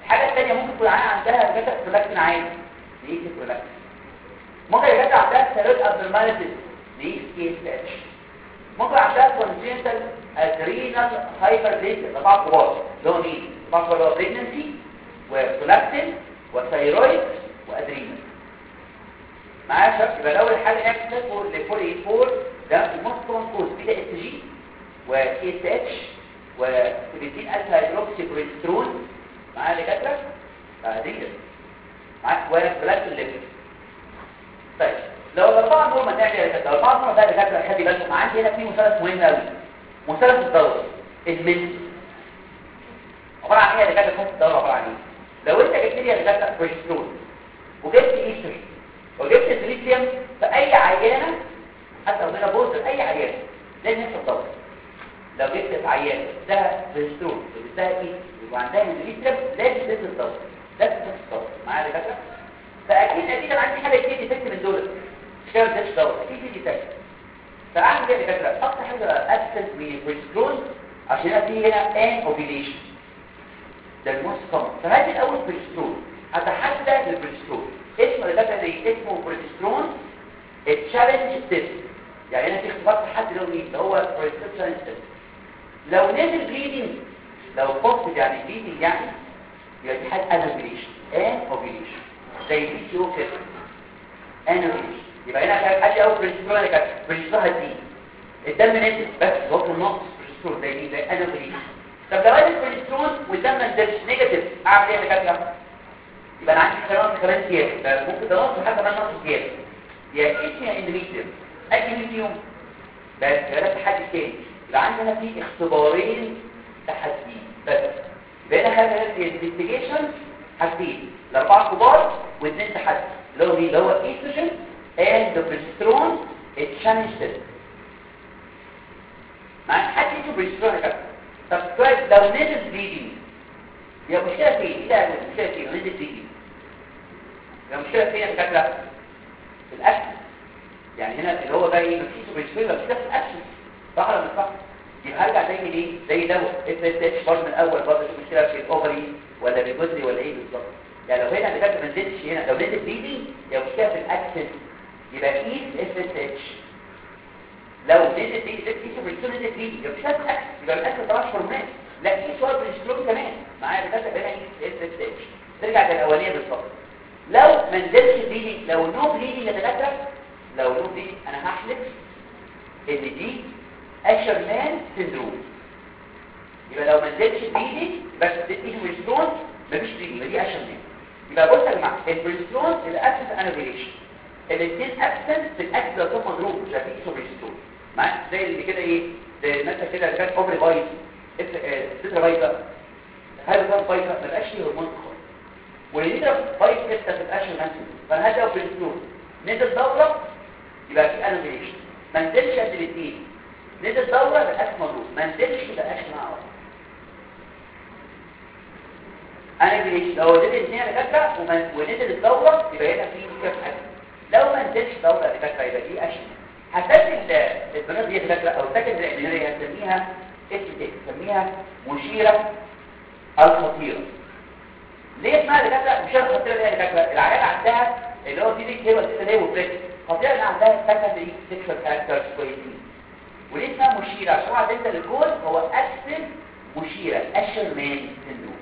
الحاجة الثانية ممكن تكون عندها جدع برولاكتين عالي. دي برولاكتين ممكن يبقى عندها ثيرويد ابنورماليتيز دي سي اس اتش ممكن عندها كونجنتال ادرينال هايبرليزيا طبعا كبار. هو مين؟ طبعا هو بريجنسي وبرولاكتين وثايرويد وادرينال معايا شباب؟ يبقى اول حاجة نعمل تسبور لفولي 4 ده الموست كوز بيتا اس جي وكي اس اتش و17 الفا هيدروكسي بروسترون معايا دكاترة؟ ادرينال معاك وبرولاكتين ليفل طيب لو الاربعه دول ما تعمل يا دكاترة الاربعه دول بقى دكاترة خلي بالكم عندي هنا في مثلث مهم قوي مثلث الدورة. المنس عبارة عن إيه يا دكاترة؟ مثلث الدورة عبارة عن إيه؟ لو أنت جبت لي يا دكاترة بريسترول وجبت ايستري وجبت سيليسيوم في أي عيانه حتى لو أنا بوز أي عيانه لازم يحصل دوره لو جبت عيانه ده بريسترول وجبتها إيه؟ وعندها سيليسيوم لازم تنزل دوره لازم تنزل دوره معايا يا دكاتره فأكيد أكيد أنا عندي حاجة كتير ديفكت من دول مش كده مش دور أكيد في ديفكت فأعمل كده دكاتره أكتر حاجة ابسنت من البريسترول عشان يبقى في هنا ان اوبيليشن ده الموست كومن فهات الأول بريسترول هتحدى للبريسترول اسم دكاتره زي اسمه بروجسترون التشالنج تيست يعني هنا في اختبار في حد مين؟ اللي هو تيست لو نزل بليدنج لو فوق يعني بليدنج يعني يبقى دي حاجة انوبيليشن ان اوبيليشن زي بي سي أو كده. انوبيليشن يبقى هنا كان حد اول بروجسترون اللي كانت بروجسترون هتزيد الدم نزل بس هو النص بروجسترون زي دي زي انوبيليشن طب لو قلت البروجسترون والدم ما نزلش نيجاتيف أعمل إيه؟ يا دكاتره يبقى أنا عندي كمان كمان زيادة. ممكن ده نص حتى كمان نص زيادة. يا اسمي يا أجي فيهم بس ده تحدي تاني. يبقى عندي هنا في اختبارين تحدي. بس بقينا خدنا الانفستيجيشن حاجتين. الأربعة كبار واثنين تحدي. اللي هو مين؟ اللي هو ايستروجين اند بروجسترون التشالنج تيست مع حد اسمه بروجسترون يا طب كويس لو نزل بليدنج هي مشكله فين ده المشكلة فين نزل بليدنج هي مشكله فين يا دكاتره في الأكل. يعني هنا اللي هو ده إيه؟ مفيش بروجسترون بس ده في الاكل صح ولا مش صح يبقى هرجع زي إيه زي ده. اف اس اتش برضه من الأول برضه في مشكله في الأوفري ولا في الجزري ولا إيه بالظبط. يعني لو هنا دكاتره ما نزلتش هنا لو نزل بليدنج يبقى مشكله في الاكسس يبقى ايد اف اس اتش لو نزل دي زي في بريستون نزل دي يبقى مش هتاكل اكل يبقى الاكل طلعش هرمونات لا في صور بريستون كمان. معايا دكاتره هنا اس اس اتش ترجع للأولانية بالظبط. لو ما نزلش دي لو نو بليدنج يا دكاتره لو نو بليدنج أنا هحلف إن دي اكشن مان سيندروم يبقى لو ما نزلش بليدنج بس اديته بريستون مفيش بليدنج يبقى دي اكشن مان. يبقى بص يا جماعة البريستون الاسس أنوفيليشن. الاثنين ابسنت في لو كان مضروب مش في بريستون. معاك زي اللي كده إيه زي مثلا كده كان اوفري بايت سترا بايتا هذا كان بايتا ما بقاش فيه هرمون خالص. واللي ده بايت كده في الاكشن نفسه فهذا هو بريستون. نزل دورة يبقى في انوفيليشن ما نزلش قد الاثنين. نزل دوره الاكل مضروب ما نزلش الاكل مع بعض انوفيليشن لو نزل الاثنين يا دكاتره ونزل الدوره يبقى هنا في في الاكل لو ما نزلش دورة دكاترة يبقى دي أشهر هتسجل البنات دي دكاترة أو سكن الإنجنيرية هتسميها اسم تسميها مشيرة الخطيرة ليه اسمها دكاترة مشيرة الخطيرة دي دكاترة العيال عندها اللي هو دي دي كيلو دي دي وبريك خطيرة إن عندها سكندري سيكشوال كاركترز كويسين وليه اسمها مشيرة عشان عارف انت الكود هو أكسل مشيرة أشر مان سندروم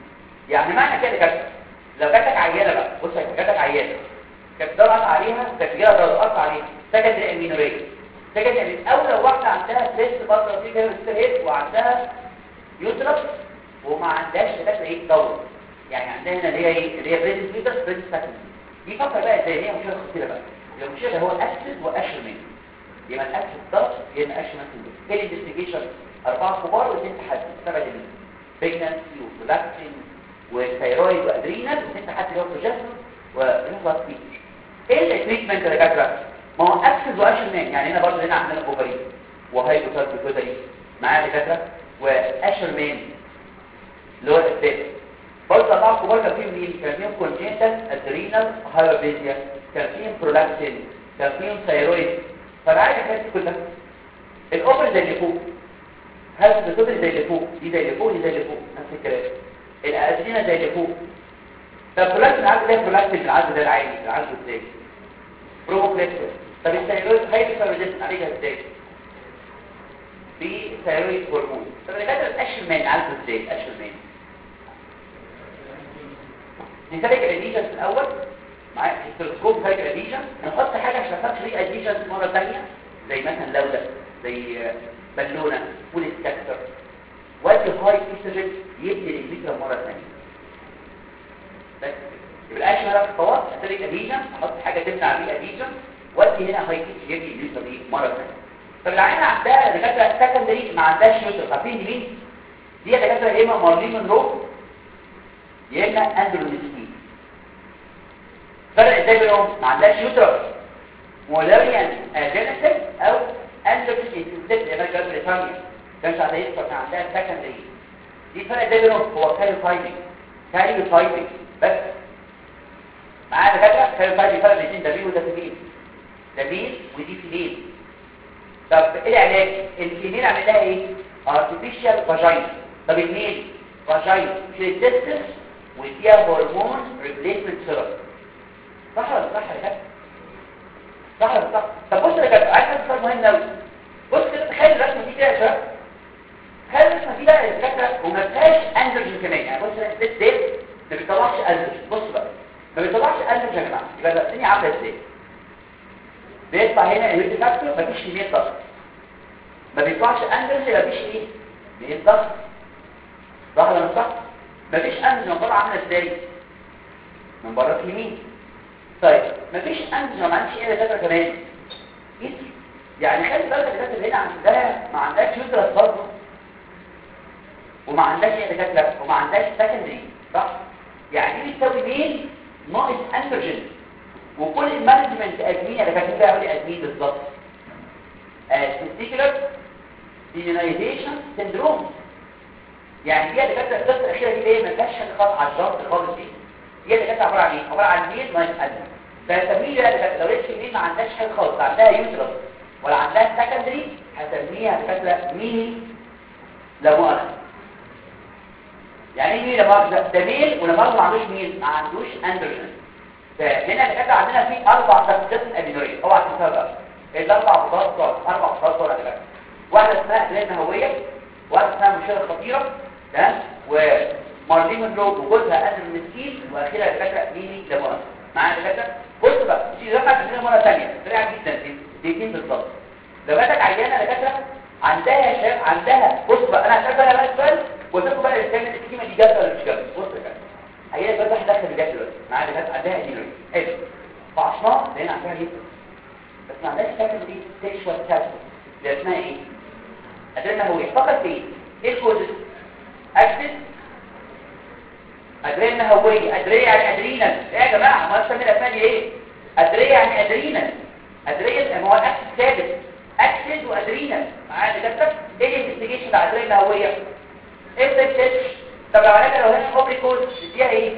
يعني معنى كده دكاترة لو جاتك عيالة بقى بص جاتك عيالة كانت ضغط عليها كانت جاية ضغط عليها سكند الامينوريه سكند من اول واحدة عندها بريست بطل في كده وعندها يوترس وما عندهاش دكاتره إيه دور يعني عندها هنا اللي هي إيه اللي هي بريست بريست سكند دي فكره بقى زي هي مشكله خطيره بقى المشكلة هو الاكسد واشر من يبقى الاكسد ضغط اشر من إيه الانفستيجيشن أربعة كبار واثنين تحدي سبع جميل بيجنسي وبلاكتين وثيرويد وأدرينال واثنين تحدي اللي هو بروجسترون ونخلص فيه إيه التريتمنت يا دكاتره ما هو اكسس واشن مان يعني هنا برضه هنا عندنا اوفري وهايبوثايرويدري معايا دكاتره واشن مان اللي هو الاسباب برضه طبعا كبار كان فيهم مين؟ كان فيهم كونجنتال ادرينال هايبوبيزيا كان فيهم برولاكتين كان فيهم ثايرويد فانا عايز الحاجات كلها. الاوفر زي اللي فوق. هل الصدر زي اللي فوق؟ دي زي اللي فوق دي زي اللي فوق. نفس الكلام. الادرينال زي اللي فوق. طب برولاكتين العدد ده برولاكتين العدد ده العادي. العدد إزاي؟ بروكليكتور طب الثيرويد هايبوثايرويدزم عليها إزاي؟ في ثيرويد هرمون طب اللي كاتب الاشر مان عالجه إزاي الاشر مان الاديشنز الأول. معايا التلسكوب هاي الاديشن نحط حاجة عشان نحط ليه اديشنز مرة ثانية زي مثلا لودة زي بالونة فول سكاكتر وادي هاي استروجين يبني الانفيترا مرة ثانية بس يبقى الاشهر هنا في الخواص هتلاقي أديشن. أحط حاجة تمنع بيه أديشن. وادي هنا هاي يبني الانفيترا دي مرة ثانية طب العينة عندها دكاترة سكندري ما عندهاش يوتر عارفين مين دي دكاترة يا إما مارلين مونرو يا إما اندرونيسكي فرق إزاي بينهم ما عندهاش يوتر مولاريان جينيتال أو اندرونيسكي زي ما قال بريطانيا كانش عندها يوتر كان عندها سكندري دي فرق إزاي بينهم هو كاريو فايبنج كاريو فايبنج بس. معايا دكاتره كاريو فايبنج فرق الاثنين ده مين وده فيميل ده مين ودي فيميل طب إيه العلاج؟ الفيميل عامل لها إيه؟ Artificial vagina. طب الميل فاجينا في التستس وفيها هرمون ريبليسمنت ثيرابي صح ولا صح يا كابتن صح ولا صح طب بص يا كابتن عايز حاجة مهم قوي بص كده تخيل الرسمة دي كده يا شباب تخيل الرسمة دي بقى يا كابتن وما فيهاش أندروجين كمان. يعني بص الست دي ما بيطلعش أندروجين. بص بقى ما بيطلعش أندروجين يا جماعة. يبقى الدنيا عاملة إزاي؟ بيطلع هنا الهيد فاكتور مفيش كميه ضغط ما بيطلعش انرجي مفيش إيه؟ كميه ضغط صح ولا صح؟ مفيش انرجي عباره عامله إزاي؟ من بره في اليمين. طيب مفيش اندرس ما عنديش إيه ده كمان؟ يعني خلي بالك الدكاتره اللي هنا عندها ما عندهاش يوترس برضه. وما عندهاش إيه دكاترة وما عندهاش سكندري صح؟ يعني دي بتساوي مين؟ ناقص اندروجين وكل المانجمنت ادمين اللي كانت بتقول لي ادمين بالظبط. تستيكولر ديونايزيشن سندروم يعني دي اللي كانت القصة الأخيرة دي إيه ما كانتش خالص على الجرس خالص دي. دي اللي كانت عبارة عن إيه؟ عبارة عن ادمين فالتمييز اللي كانت لو لقيت مين ما عندهاش حاجة خالص عندها يوترس ولا عندها سكندري هسميها دكاتره ميني لا يعني إيه ميني لا ده ميل ولا ما عندوش مين ما عندوش اندروجين فهنا اللي كده عندنا في أربع تفكير امينوريه أوعى تنساها بقى. الأربع بطاقات أربع بطاقات دول كده واحدة اسمها ادرينال نهويه واحدة اسمها مشكلة خطيرة تمام؟ ومارلين مونرو وجوزها آدم المسكين وأخيرا الفكرة ميني لا مؤاخذه معايا الفكرة بص بقى. في رقم عندنا مرة ثانية. سريعه جدا. دقيقتين بالظبط. لو جاتك عيانة دكاتره عندها يا شباب عندها بص بقى. أنا هسال بقى السؤال وقلت لكم بقى الكلمة الكلمة دي جاية ولا مش جاية بص كده هي بس واحد دخل الجاي دلوقتي. معايا دكاتره عندها ايدينوري حلو. فعشناه لقينا عندها جدا بس ما عندهاش سكن دي. سيكشوال كابسول اللي اسمها إيه؟ ادرينا هو فقط إيه؟ إيه الكوزز أكسس ادرينا هويه ادريه يعني ادرينال إيه يا جماعة؟ ما اسمي الاسماء دي إيه؟ ادريه يعني ادرينال ادريه هو الاكسس ثابت. اكسس وادرينال معايا دكاتره إيه الانفستيجيشن بتاع ادرينا هويه إيه التكتش طب لو علاجها لو هي اوبريكوز نديها إيه؟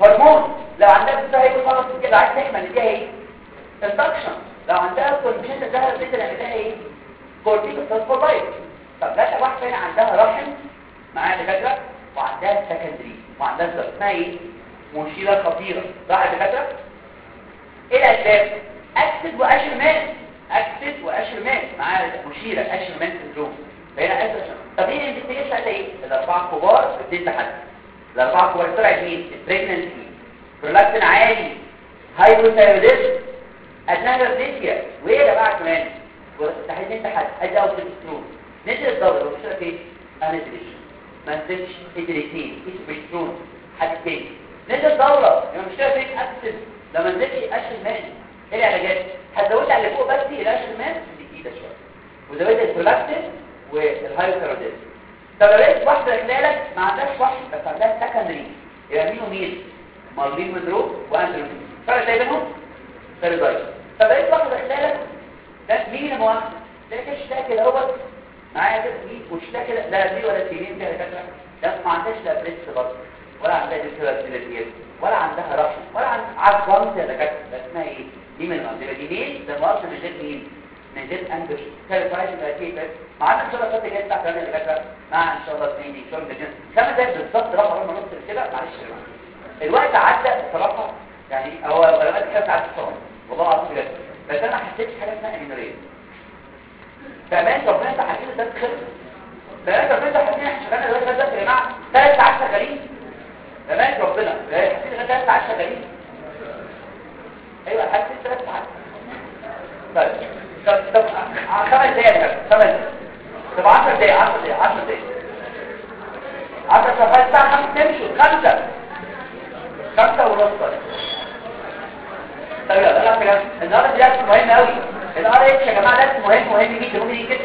هرمون. لو عندها بتاع هيكون خلاص كده عايز تحمل نديها إيه؟ اندكشن لو عندها كونجنت الزهر بيت نعملها إيه؟ كورتيكوستاسفولايت طب لا واحدة هنا عندها رحم. معاها دكاتره وعندها سكندري وعندها اسمها إيه؟ مشيله خطيرة. يا دكاتره إيه الاسباب أكسد واشرمان أكسد واشرمان معاها مشيله اشرمان سندروم فهنا اسف طب إيه الانفستيجيشن بتاعتها إيه؟ الأربعة كبار في تحت الأربعة كبار طلعت مين؟ البريجننسي برولاكتين عالي. هايبوثايروديزم ادنالوبليسيا وإيه يا جماعة كمان؟ تحديد تحت أدي اوت سترون نزل الضغط ومشيله فين انزلش ما نزلش ادريتين اسبريسترون حد تاني. نزل دورة يبقى المشكلة فين اكسد لما نزلش أشهر مان إيه العلاجات؟ هتزودها على فوق بس الاشهر مان جديده شوية. وزودت البرولاكتين والهايبوثايروديزم طب لو لقيت واحدة خلالك ما عندهاش واحد بس عندها سكندري يبقى مين ومين مارلين مدرو واندروجين فرق بينهم؟ ثيرودايت طب لقيت واحدة خلالك ده مين ده كش ده كده أهوت معايا كده وش ده كده لا دي ولا سنين كده كده. ده ما عندهاش لا بريس برضه ولا عندها ديكتورال ولا عندها رحم ولا عندها عضلات يا دكاتره ده اسمها إيه؟ دي من المنطقة دي مين؟ ده مؤخر من غير مين؟ من غير اندوش كالفايز كيف معانا ان شاء الله بتاعت كمان اللي كاتبه مع ان شاء الله اثنين دي شغل بجد خمس دقايق بالظبط راح ما نوصل كده. معلش الوقت عدى بصراحة يعني هو الوقت كان ساعات بسرعة والله العظيم بجد. بس أنا ما حسيتش حاجة اسمها امينوريه فمان ربنا انت حكيت ده خلص فمان ربنا حكيت إحنا شغالنا دلوقتي يا جماعة ثلاث ساعات شغالين فمان ربنا ثلاث ساعات شغالين أيوه حسيت ثلاث ساعات طيب طب طب خمس دقايق خمس دقايق طب 10 دقايق 10 دقايق 10 دقايق 10 صفحات الساعة 5 تمشوا 5 5 ونص طيب يلا النهارده درس مهم قوي ال RH يا جماعة درس مهم مهم جدا ممكن يجي كده